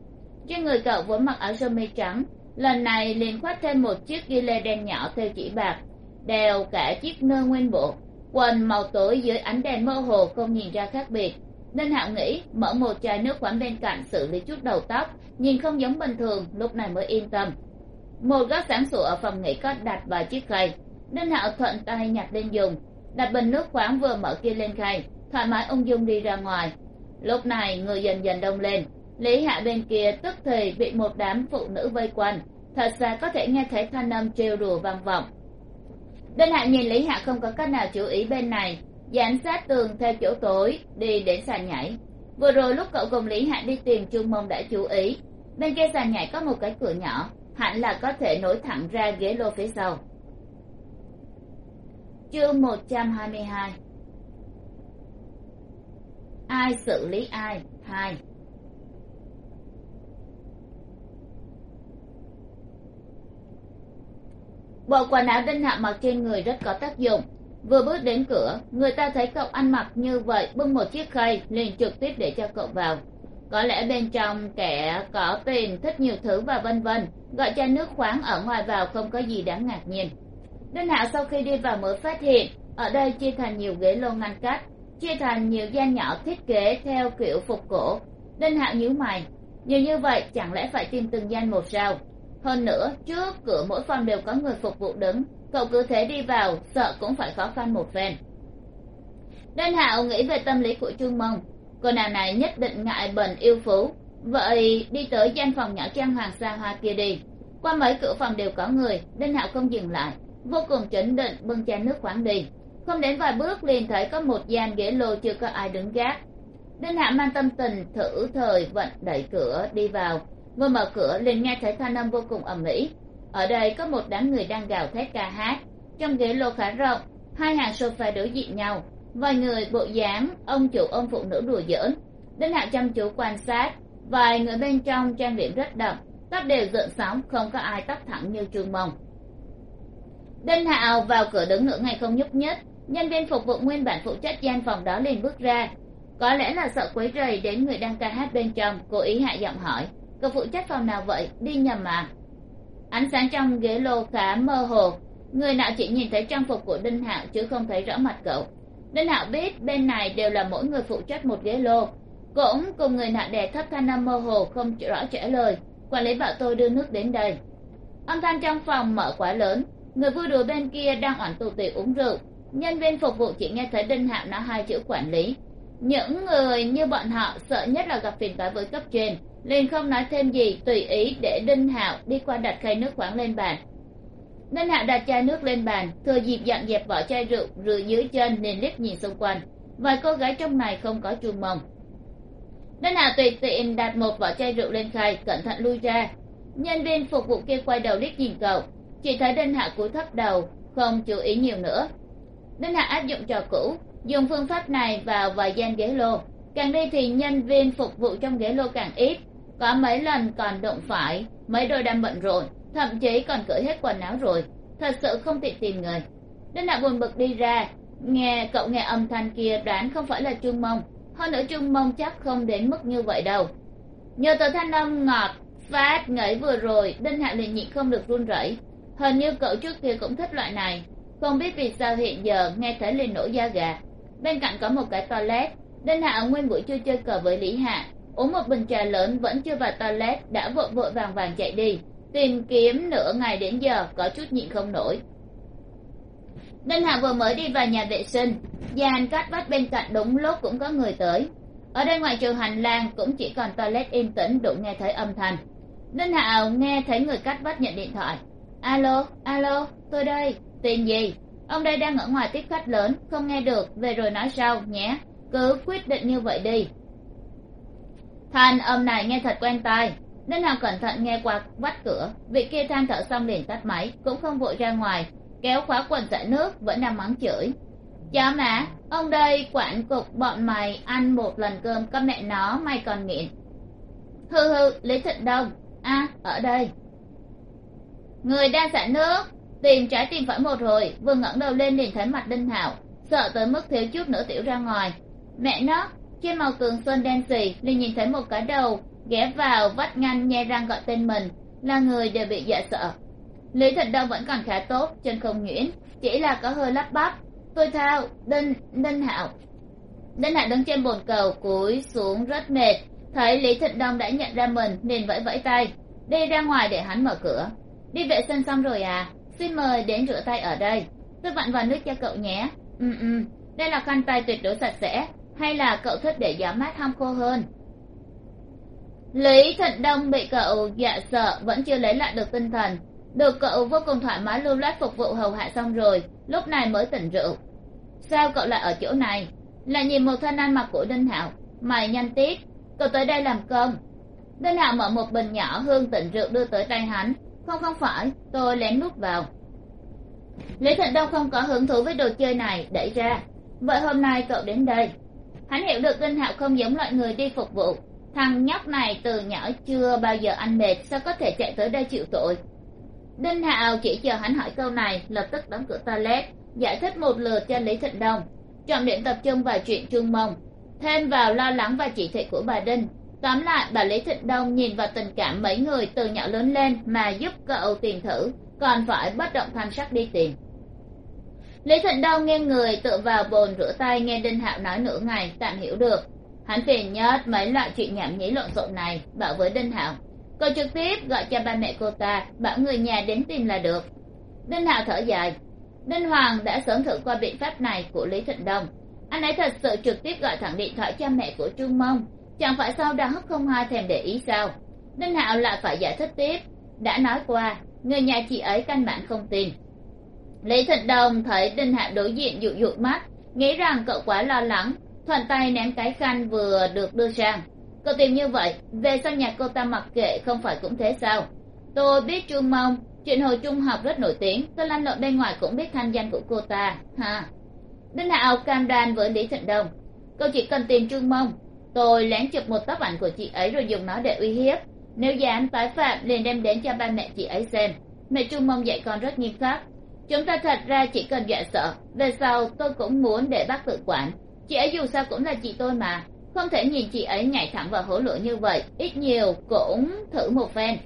Trên người cậu vốn mặc áo sơ mi trắng, lần này liền khoác thêm một chiếc ghi lê đen nhỏ theo chỉ bạc, đeo cả chiếc nơ nguyên bộ. Quần màu tối dưới ánh đèn mơ hồ không nhìn ra khác biệt. Nên hạo nghĩ, mở một chai nước khoáng bên cạnh xử lý chút đầu tóc, nhìn không giống bình thường, lúc này mới yên tâm một góc sáng sủa ở phòng nghỉ có đặt vài chiếc khay nên hạo thuận tay nhặt lên dùng đặt bình nước khoáng vừa mở kia lên khay. Thoải mái ung dung đi ra ngoài. Lúc này, người dần dần đông lên. Lý hạ bên kia tức thì bị một đám phụ nữ vây quanh. Thật ra có thể nghe thấy thanh âm trêu đùa vang vọng. Đinh hạ nhìn lý hạ không có cách nào chú ý bên này. Dán sát tường theo chỗ tối, đi đến sàn nhảy. Vừa rồi lúc cậu cùng lý hạ đi tìm trung mông đã chú ý. Bên kia sàn nhảy có một cái cửa nhỏ hẳn là có thể nối thẳng ra ghế lô phía sau. Chương một trăm hai mươi hai. Ai xử lý ai? Hai. Bộ quần áo đinh hạ mặc trên người rất có tác dụng. Vừa bước đến cửa, người ta thấy cậu ăn mặc như vậy, bưng một chiếc khay, liền trực tiếp để cho cậu vào có lẽ bên trong kẻ có tiền, thích nhiều thứ và vân vân. Gọi chai nước khoáng ở ngoài vào không có gì đáng ngạc nhiên. Đinh hạo sau khi đi vào mới phát hiện, ở đây chia thành nhiều ghế lô ngăn cách, chia thành nhiều gian nhỏ thiết kế theo kiểu phục cổ. Đinh hạo nhíu mày, nhiều như vậy chẳng lẽ phải tìm từng gian một sao? Hơn nữa, trước cửa mỗi phòng đều có người phục vụ đứng, cậu cứ thế đi vào, sợ cũng phải khó khăn một phen. Đinh hạo nghĩ về tâm lý của trương mông cô nàng này nhất định ngại bần yêu phú. Vậy đi tới gian phòng nhỏ trang hoàng xa hoa kia đi. Qua mấy cửa phòng đều có người đinh hạo không dừng lại. Vô cùng chấn định, bưng chai nước khoáng đi. Không đến vài bước liền thấy có một gian ghế lô chưa có ai đứng gác. Đinh hạo mang tâm tình thử thời vận đẩy cửa đi vào. Vừa mở cửa liền nghe thấy thanh âm vô cùng ầm ĩ. Ở đây có một đám người đang gào thét ca hát. Trong ghế lô khá rộng, hai hàng sofa đối diện nhau vài người bộ dáng, ông chủ, ông phụ nữ đùa giỡn. Đinh hạo chăm chú quan sát, vài người bên trong trang điểm rất đậm, tóc đều dựng sóng, không có ai tóc thẳng như trương mông. Đinh hạo vào cửa đứng nửa ngày không nhúc nhích, nhân viên phục vụ nguyên bản phụ trách gian phòng đó liền bước ra. Có lẽ là sợ quấy rầy đến người đang ca hát bên trong, cố ý hạ giọng hỏi cậu phụ trách phòng nào vậy? Đi nhầm à ánh sáng trong ghế lô khá mơ hồ, người nào chỉ nhìn thấy trang phục của đinh hạo chứ không thấy rõ mặt cậu đinh hạo biết, bên này đều là mỗi người phụ trách một ghế lô. Cũng cùng người nạ đè thấp thanh âm mơ hồ không rõ trả lời. Quản lý bảo tôi đưa nước đến đây. Âm thanh trong phòng mở quá lớn. Người vui đùa bên kia đang oản tù tì uống rượu. Nhân viên phục vụ chỉ nghe thấy đinh hạo nói hai chữ quản lý. Những người như bọn họ sợ nhất là gặp phiền toái với cấp trên. Liền không nói thêm gì, tùy ý để đinh hạo đi qua đặt khay nước khoáng lên bàn nên hạ đặt chai nước lên bàn, thừa dịp dọn dẹp vỏ chai rượu rửa dưới chân nên liếc nhìn xung quanh. Vài cô gái trong này không có chuông mồng. Nên hạ tùy tiện đặt một vỏ chai rượu lên khay, cẩn thận lui ra. Nhân viên phục vụ kia quay đầu liếc nhìn cậu. Chỉ thấy đinh hạ cúi thấp đầu, không chú ý nhiều nữa. Đinh hạ áp dụng trò cũ, dùng phương pháp này vào vài gian ghế lô. Càng đi thì nhân viên phục vụ trong ghế lô càng ít. Có mấy lần còn đụng phải, mấy đôi đang bận rộn thậm chí còn cởi hết quần áo rồi. Thật sự không tiện tìm người. Đinh hạo buồn bực đi ra, nghe cậu nghe âm thanh kia đoán không phải là trung mông. Hơn nữa trung mông chắc không đến mức như vậy đâu. Nhờ tờ thanh âm ngọt phát ngẫy vừa rồi, đinh Hạ liền nhịn không được run rẩy. Hình như cậu trước kia cũng thích loại này. Không biết vì sao hiện giờ nghe thấy liền nổi da gà. Bên cạnh có một cái toilet. Đinh hạ nguyên buổi trưa chơi cờ với lý hạ. Uống một bình trà lớn vẫn chưa vào toilet, đã vội vội vàng vàng chạy đi tìm kiếm nửa ngày đến giờ, có chút nhịn không nổi. Đinh hạ vừa mới đi vào nhà vệ sinh dàn cắt vách bên cạnh đúng lúc cũng có người tới. Ở đây ngoài trừ hành lang, cũng chỉ còn toilet yên tĩnh, đủ nghe thấy âm thanh. Đinh hạ nghe thấy người cắt vách nhận điện thoại. Alo alo, tôi đây tiền gì? Ông đây đang ở ngoài tiếp khách lớn, không nghe được, về rồi nói sau, nhé. Cứ quyết định như vậy đi. Thanh âm này nghe thật quen tai nên hằng cẩn thận nghe qua vách cửa. Vị kia than thở xong liền tắt máy, cũng không vội ra ngoài, kéo khóa quần xả nước, vẫn đang mắng chửi. Chó má, ông đây, quản cục bọn mày ăn một lần cơm con mẹ nó, mày còn nghiện. Hư hư lý thịnh đông. A, ở đây. Người đang xả nước, tìm trái tim phải một hồi, vừa ngẩng đầu lên liền thấy mặt đinh hạo, sợ tới mức thiếu chút nữa tiểu ra ngoài. Mẹ nó trên màu tường xuân đen xì, liền nhìn thấy một cái đầu ghé vào vách ngăn nhe răng gọi tên mình, là người đều bị dọa sợ. Lý thịnh đông vẫn còn khá tốt, chân không nhuyễn, chỉ là có hơi lắp bắp. Tôi thao, đinh đinh hạo. Đinh hạo đứng trên bồn cầu, cúi xuống rất mệt. Thấy lý thịnh đông đã nhận ra mình nên vẫy vẫy tay. Đi ra ngoài để hắn mở cửa. Đi vệ sinh xong rồi à? Xin mời đến rửa tay ở đây. Tôi vặn vào nước cho cậu nhé. Ừ ừ. Đây là khăn tay tuyệt đối sạch sẽ. Hay là cậu thích để gió mát hong khô hơn? Lý thịnh đông bị cậu dọa sợ, vẫn chưa lấy lại được tinh thần. Được cậu vô cùng thoải mái lưu loát phục vụ hầu hạ xong rồi, lúc này mới tỉnh rượu. Sao cậu lại ở chỗ này? Là nhìn một thân ăn mặc của đinh hạo. Mày nhanh tiếp, cậu tới đây làm công đinh hạo mở một bình nhỏ hương tỉnh rượu đưa tới tay hắn. Không không phải, tôi lén nút vào. Lý thịnh đông không có hứng thú với đồ chơi này, đẩy ra. Vậy hôm nay cậu đến đây. Hắn hiểu được đinh hạo không giống loại người đi phục vụ thằng nhóc này từ nhỏ chưa bao giờ ăn mệt, sao có thể chạy tới đây chịu tội? Đinh hạo chỉ chờ hắn hỏi câu này, lập tức đóng cửa toilet, giải thích một lượt cho lý thịnh đông. Trọng điểm tập trung vào chuyện Trương mông, thêm vào lo lắng và chỉ thị của bà đinh. Tóm lại, bà lý thịnh đông nhìn vào tình cảm mấy người từ nhỏ lớn lên mà giúp cậu tìm thử, còn phải bất động thanh sắc đi tìm. Lý thịnh đông nghe người tựa vào bồn rửa tay nghe đinh hạo nói nửa ngày, tạm hiểu được hắn phiền nhất mấy loại chuyện nhảm nhí lộn xộn này, bảo với đinh hạo. Cậu trực tiếp gọi cho ba mẹ cô ta, bảo người nhà đến tìm là được. Đinh hạo thở dài. Đinh hoàng đã sớm thử qua biện pháp này của lý thịnh đông. Anh ấy thật sự trực tiếp gọi thẳng điện thoại cho mẹ của trung mông. Chẳng phải sau đó không ai thèm để ý sao? Đinh hạo lại phải giải thích tiếp. Đã nói qua, người nhà chị ấy căn bản không tin. Lý thịnh Đông thấy đinh hạo đối diện dụ dụ mắt, nghĩ rằng cậu quá lo lắng thuận tay ném cái khăn vừa được đưa sang cậu tìm như vậy, về sau nhà cô ta mặc kệ không phải cũng thế sao? Tôi biết chu mông, chuyện hồi trung học rất nổi tiếng tôi lăn lộn bên ngoài cũng biết thanh danh của cô ta, ha. Đinh hạo cam đoan với lý thịnh đông cậu chỉ cần tìm trương mông, tôi lén chụp một tấm ảnh của chị ấy rồi dùng nó để uy hiếp. Nếu dám tái phạm, liền đem đến cho ba mẹ chị ấy xem. Mẹ trương mông dạy con rất nghiêm khắc, chúng ta thật ra chỉ cần dọa sợ, về sau tôi cũng muốn để bác tự quản chị ấy dù sao cũng là chị tôi mà. Không thể nhìn chị ấy nhảy thẳng vào hố lửa như vậy. Ít nhiều cũng thử một phen.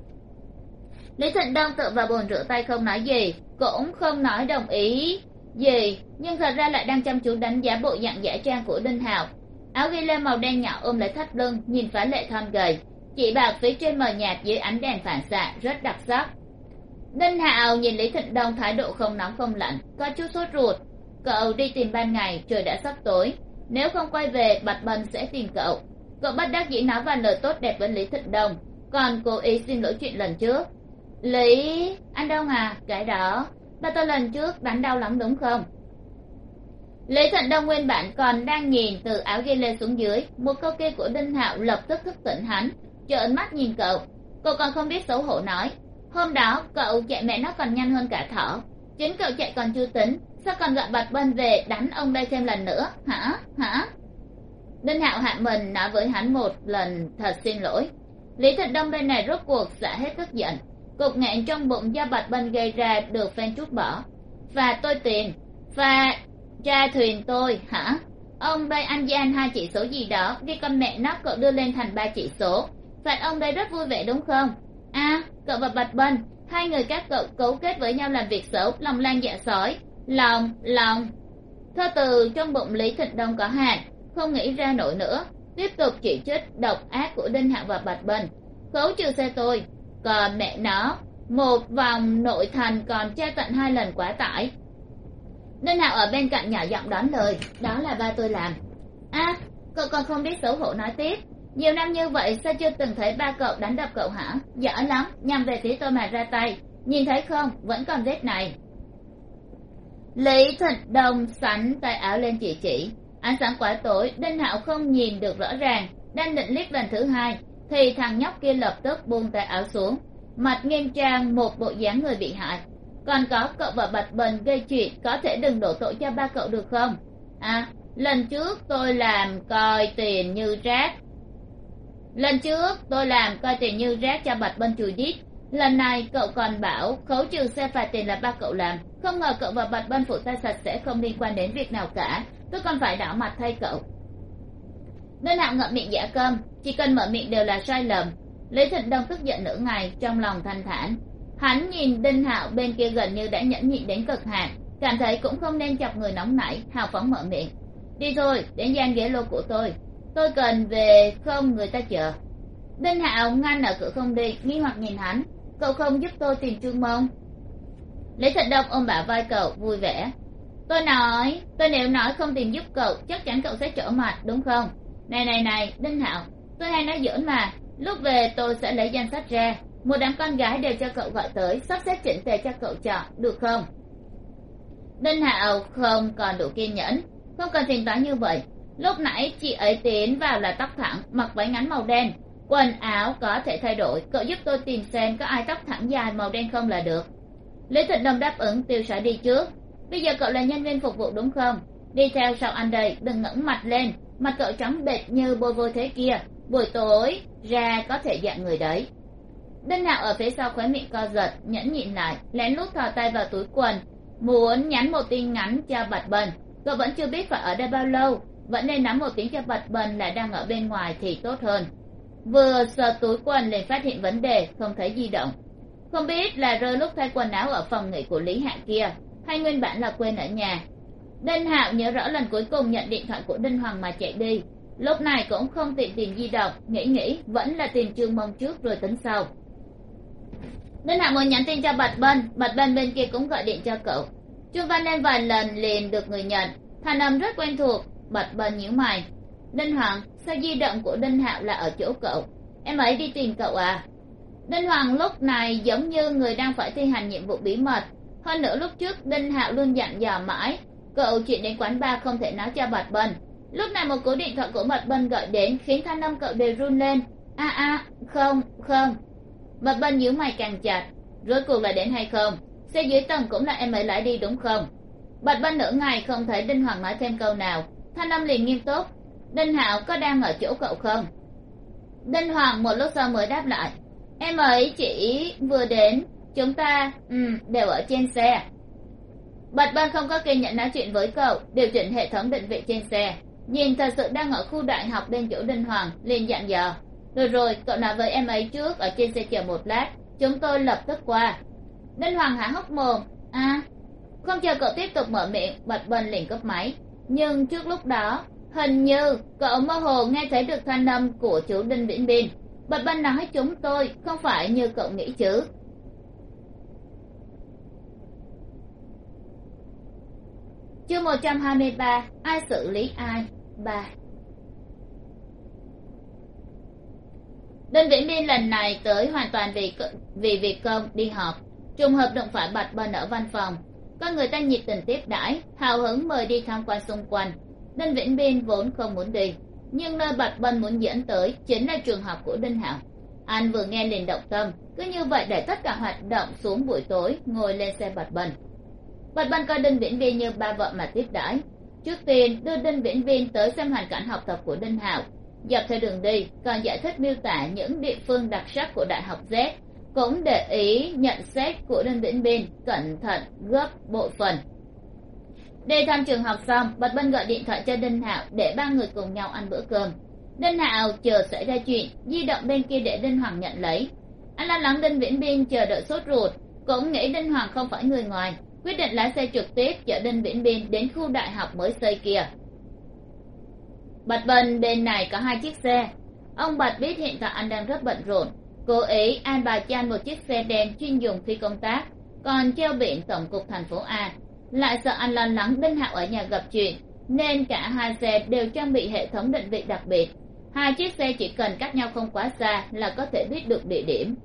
Lý thịnh đông tự vào bồn rửa tay không nói gì, cũng không nói đồng ý gì, nhưng thật ra lại đang chăm chú đánh giá bộ dạng giả trang của đinh hào. Áo ghi lên màu đen nhỏ ôm lấy thắt lưng, nhìn phá lệ thon gầy. Chị bạc phía trên mờ nhạt dưới ánh đèn phản xạ, rất đặc sắc. Đinh hạo nhìn lý thịnh đông thái độ không nóng không lạnh, có chút sốt ruột. Cậu đi tìm ban ngày, trời đã sắp tối nếu không quay về, bạch bần sẽ tìm cậu. Cậu bất đắc dĩ nói vài lời tốt đẹp với lý thịnh đồng. Còn cố ý xin lỗi chuyện lần trước. Lý, anh đông à cái đó ba tôi lần trước đánh đau lắm đúng không? Lý thịnh đông nguyên bản còn đang nhìn từ áo ghi lê xuống dưới. Một câu kia của đinh hạo lập tức thức tỉnh hắn, trợn mắt nhìn cậu. Cậu còn không biết xấu hổ nói. Hôm đó, cậu chạy mẹ nó còn nhanh hơn cả thỏ. Chính cậu chạy còn chưa tính sao còn gọi bạch bân về đánh ông đây thêm lần nữa? Hả? Hả? Đinh hạo hạ mình nói với hắn một lần, thật xin lỗi. Lý thịnh đông bên này rốt cuộc xả hết tức giận. Cục nghẹn trong bụng do bạch bân gây ra được phen trút bỏ. Và tôi tiền và ra thuyền tôi, hả? Ông đây ăn gian hai chỉ số gì đó đi con mẹ nó cậu đưa lên thành ba chỉ số. Phạt ông đây rất vui vẻ đúng không? A cậu và bạch bân hai người các cậu cấu kết với nhau làm việc xấu, lòng lan dạ sói lòng lòng. Thơ từ trong bụng lý thịnh đông có hạn không nghĩ ra nổi nữa. Tiếp tục chỉ trích độc ác của đinh hạo và bạch bình. Khấu trừ xe tôi. Còn mẹ nó, một vòng nội thành còn tra tận hai lần quá tải. Đinh hạo ở bên cạnh nhỏ giọng đón lời, đó là ba tôi làm. A, cậu còn không biết xấu hổ nói tiếp. Nhiều năm như vậy, sao chưa từng thấy ba cậu đánh đập cậu hả? Dở lắm, nhằm về phía tôi mà ra tay. Nhìn thấy không, vẫn còn vết này lý thịnh đồng sắn tay áo lên chỉ chỉ. Ánh sáng quá tối, đinh hạo không nhìn được rõ ràng. Đang định liếc lần thứ hai, thì thằng nhóc kia lập tức buông tay áo xuống. Mặt nghiêm trang, một bộ dáng người bị hại. Còn có cậu và bạch bình gây chuyện, có thể đừng đổ tội cho ba cậu được không? À lần trước tôi làm coi tiền như rác. Lần trước tôi làm coi tiền như rác cho bạch bình chùi đít lần này, cậu còn bảo khấu trừ xe phạt tiền là ba cậu làm. Không ngờ cậu và bạch bân phụ tay sạch sẽ không liên quan đến việc nào cả. Tôi còn phải đảo mặt thay cậu. Đơn hạo ngậm miệng giả cơm. Chỉ cần mở miệng đều là sai lầm. Lý thịnh đông tức giận nửa ngày, trong lòng thanh thản. Hắn nhìn đinh hạo bên kia gần như đã nhẫn nhịn đến cực hạn. Cảm thấy cũng không nên chọc người nóng nảy, hào phóng mở miệng. Đi thôi, đến gian ghế lô của tôi. Tôi cần về không, người ta chờ. Đinh hạo ngăn ở cửa không đi, nghi hoặc nhìn hắn cậu không giúp tôi tìm trương mông. Lý thịnh đông ôm bả vai cậu, vui vẻ. Tôi nói, tôi nếu nói không tìm giúp cậu, chắc chắn cậu sẽ trở mặt, đúng không? Này này này, đinh hạo, tôi hay nói giỡn mà. Lúc về tôi sẽ lấy danh sách ra. Một đám con gái đều cho cậu gọi tới, sắp xếp chỉnh tề cho cậu chọn, được không? Đinh hạo không còn đủ kiên nhẫn, không cần tính toán như vậy. Lúc nãy chị ấy tiến vào là tóc thẳng, mặc váy ngắn màu đen quần áo có thể thay đổi, cậu giúp tôi tìm xem có ai tóc thẳng dài màu đen không là được. Lý thịnh đông đáp ứng, tiêu sải đi trước. Bây giờ cậu là nhân viên phục vụ đúng không? Đi theo sau anh đây, đừng ngẩng mặt lên. Mặt cậu trắng bệch như bôi vôi thế kia. Buổi tối, ra có thể dạng người đấy. Đinh hạo ở phía sau khóe miệng co giật, nhẫn nhịn lại, lén lút thò tay vào túi quần. Muốn nhắn một tin ngắn cho bạch bần. Cậu vẫn chưa biết phải ở đây bao lâu. Vẫn nên nắm một tiếng cho bạch bần là đang ở bên ngoài thì tốt hơn vừa sờ túi quần liền phát hiện vấn đề, không thấy di động. Không biết là rơi lúc thay quần áo ở phòng nghỉ của lý hạ kia, hay nguyên bản là quên ở nhà. Đinh hạo nhớ rõ lần cuối cùng nhận điện thoại của đinh hoàng mà chạy đi. Lúc này cũng không tiện tìm di động, nghĩ nghĩ, vẫn là tìm trương mông trước rồi tính sau. Đinh hạo muốn nhắn tin cho bạch bân bạch bân bên kia cũng gọi điện cho cậu. Trương văn nên vài lần liền được người nhận. Thanh âm rất quen thuộc, bạch bân nhíu mày đinh hoàng, sao di động của đinh hạo là ở chỗ cậu? Em ấy đi tìm cậu à? Đinh hoàng lúc này giống như người đang phải thi hành nhiệm vụ bí mật. Hơn nữa lúc trước đinh hạo luôn dặn dò mãi, cậu chuyện đến quán bar không thể nói cho bạch bân. Lúc này một cú điện thoại của bạch bân gọi đến khiến thanh âm cậu đều run lên. A a, không không. Bạch bân nhíu mày càng chặt. Rốt cuộc là đến hay không? Xe dưới tầng cũng là em ấy lái đi đúng không? Bạch bân nửa ngày không thấy đinh hoàng nói thêm câu nào. Thanh âm liền nghiêm túc đinh hạo có đang ở chỗ cậu không? Đinh hoàng một lúc sau mới đáp lại. Em ấy chỉ vừa đến, chúng ta ừ đều ở trên xe. Bạch ban không có kiên nhẫn nói chuyện với cậu, điều chỉnh hệ thống định vị trên xe. Nhìn thật sự đang ở khu đại học bên chỗ đinh hoàng, liền dặn dò. Được rồi, cậu nói với em ấy trước, ở trên xe chờ một lát, chúng tôi lập tức qua. Đinh hoàng há hốc mồm à không chờ cậu tiếp tục mở miệng, bạch bân liền cấp máy. Nhưng trước lúc đó hình như cậu mơ hồ nghe thấy được thanh âm của chú đinh viễn bin. Bạch bân nói chúng tôi không phải như cậu nghĩ chứ. Chương một trăm hai mươi ba, ai xử lý ai? Ba. Đơn viễn biên lần này tới hoàn toàn vì vì việc công đi họp. Trùng hợp đụng phải bạch bân ở văn phòng có người ta nhiệt tình tiếp đãi, hào hứng mời đi tham quan xung quanh đinh viễn biên vốn không muốn đi, nhưng nơi bạch bân muốn dẫn tới chính là trường học của đinh hạo. Anh vừa nghe liền động tâm, cứ như vậy để tất cả hoạt động xuống buổi tối, ngồi lên xe bạch bân. Bạch bân coi đinh viễn viên như ba vợ mà tiếp đãi. Trước tiên, đưa đinh viễn viên tới xem hoàn cảnh học tập của đinh hạo. Dọc theo đường đi, còn giải thích miêu tả những địa phương đặc sắc của đại học z, cũng để ý nhận xét của đinh viễn viên cẩn thận gấp bộ phần đi thăm trường học xong, bạch bân gọi điện thoại cho đinh hạo để ba người cùng nhau ăn bữa cơm. Đinh hạo chờ xảy ra chuyện, di động bên kia để đinh hoàng nhận lấy. Anh lo lắng đinh viễn biên chờ đợi sốt ruột, cũng nghĩ đinh hoàng không phải người ngoài, quyết định lái xe trực tiếp chở đinh viễn biên đến khu đại học mới xây kia. Bạch bân bên này có hai chiếc xe. Ông bạch biết hiện tại anh đang rất bận rộn, cố ý an bài cho anh một chiếc xe đen chuyên dùng khi công tác, còn treo biển tổng cục thành phố a lại sợ anh lo lắng đinh hạo ở nhà gặp chuyện, nên cả hai xe đều trang bị hệ thống định vị đặc biệt. Hai chiếc xe chỉ cần cách nhau không quá xa là có thể biết được địa điểm.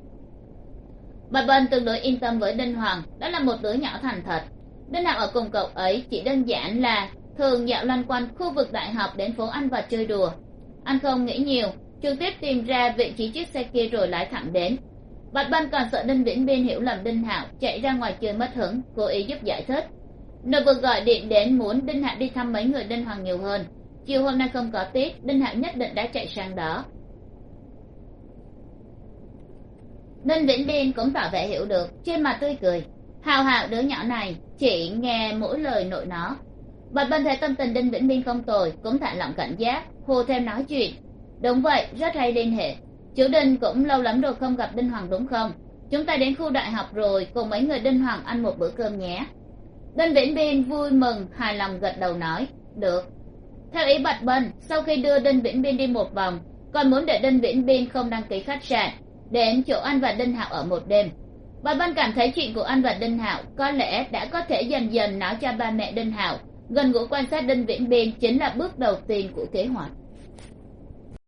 Bạch bần tương đối yên tâm với đinh hoàng, đó là một đứa nhỏ thành thật. Đinh hạo ở cùng cậu ấy chỉ đơn giản là thường dạo loanh quanh khu vực đại học đến phố ăn và chơi đùa. Anh không nghĩ nhiều, trực tiếp tìm ra vị trí chiếc xe kia rồi lái thẳng đến. Bạch bân còn sợ đinh viễn biên hiểu lầm đinh hạo chạy ra ngoài chơi mất hứng, cố ý giúp giải thích nội vừa gọi điện đến muốn đinh hạo đi thăm mấy người đinh hoàng nhiều hơn. Chiều hôm nay không có tiết, đinh hạo nhất định đã chạy sang đó. Đinh vĩnh biên cũng tỏ vẻ hiểu được, trên mặt tươi cười. Hào hào đứa nhỏ này, chỉ nghe mỗi lời nội nó. Bạch bên thấy tâm tình đinh vĩnh biên không tồi, cũng thả lỏng cảnh giác, hô thêm nói chuyện. Đúng vậy, rất hay liên hệ. Chú đinh cũng lâu lắm rồi không gặp đinh hoàng đúng không? Chúng ta đến khu đại học rồi, cùng mấy người đinh hoàng ăn một bữa cơm nhé đinh viễn biên vui mừng, hài lòng gật đầu nói, được. Theo ý bạch bân, sau khi đưa đinh viễn biên đi một vòng, còn muốn để đinh viễn biên không đăng ký khách sạn, đến chỗ anh và đinh hạo ở một đêm. Bạch bân cảm thấy chuyện của anh và đinh hạo có lẽ đã có thể dần dần nói cho ba mẹ đinh hạo, gần gũi quan sát đinh viễn biên chính là bước đầu tiên của kế hoạch.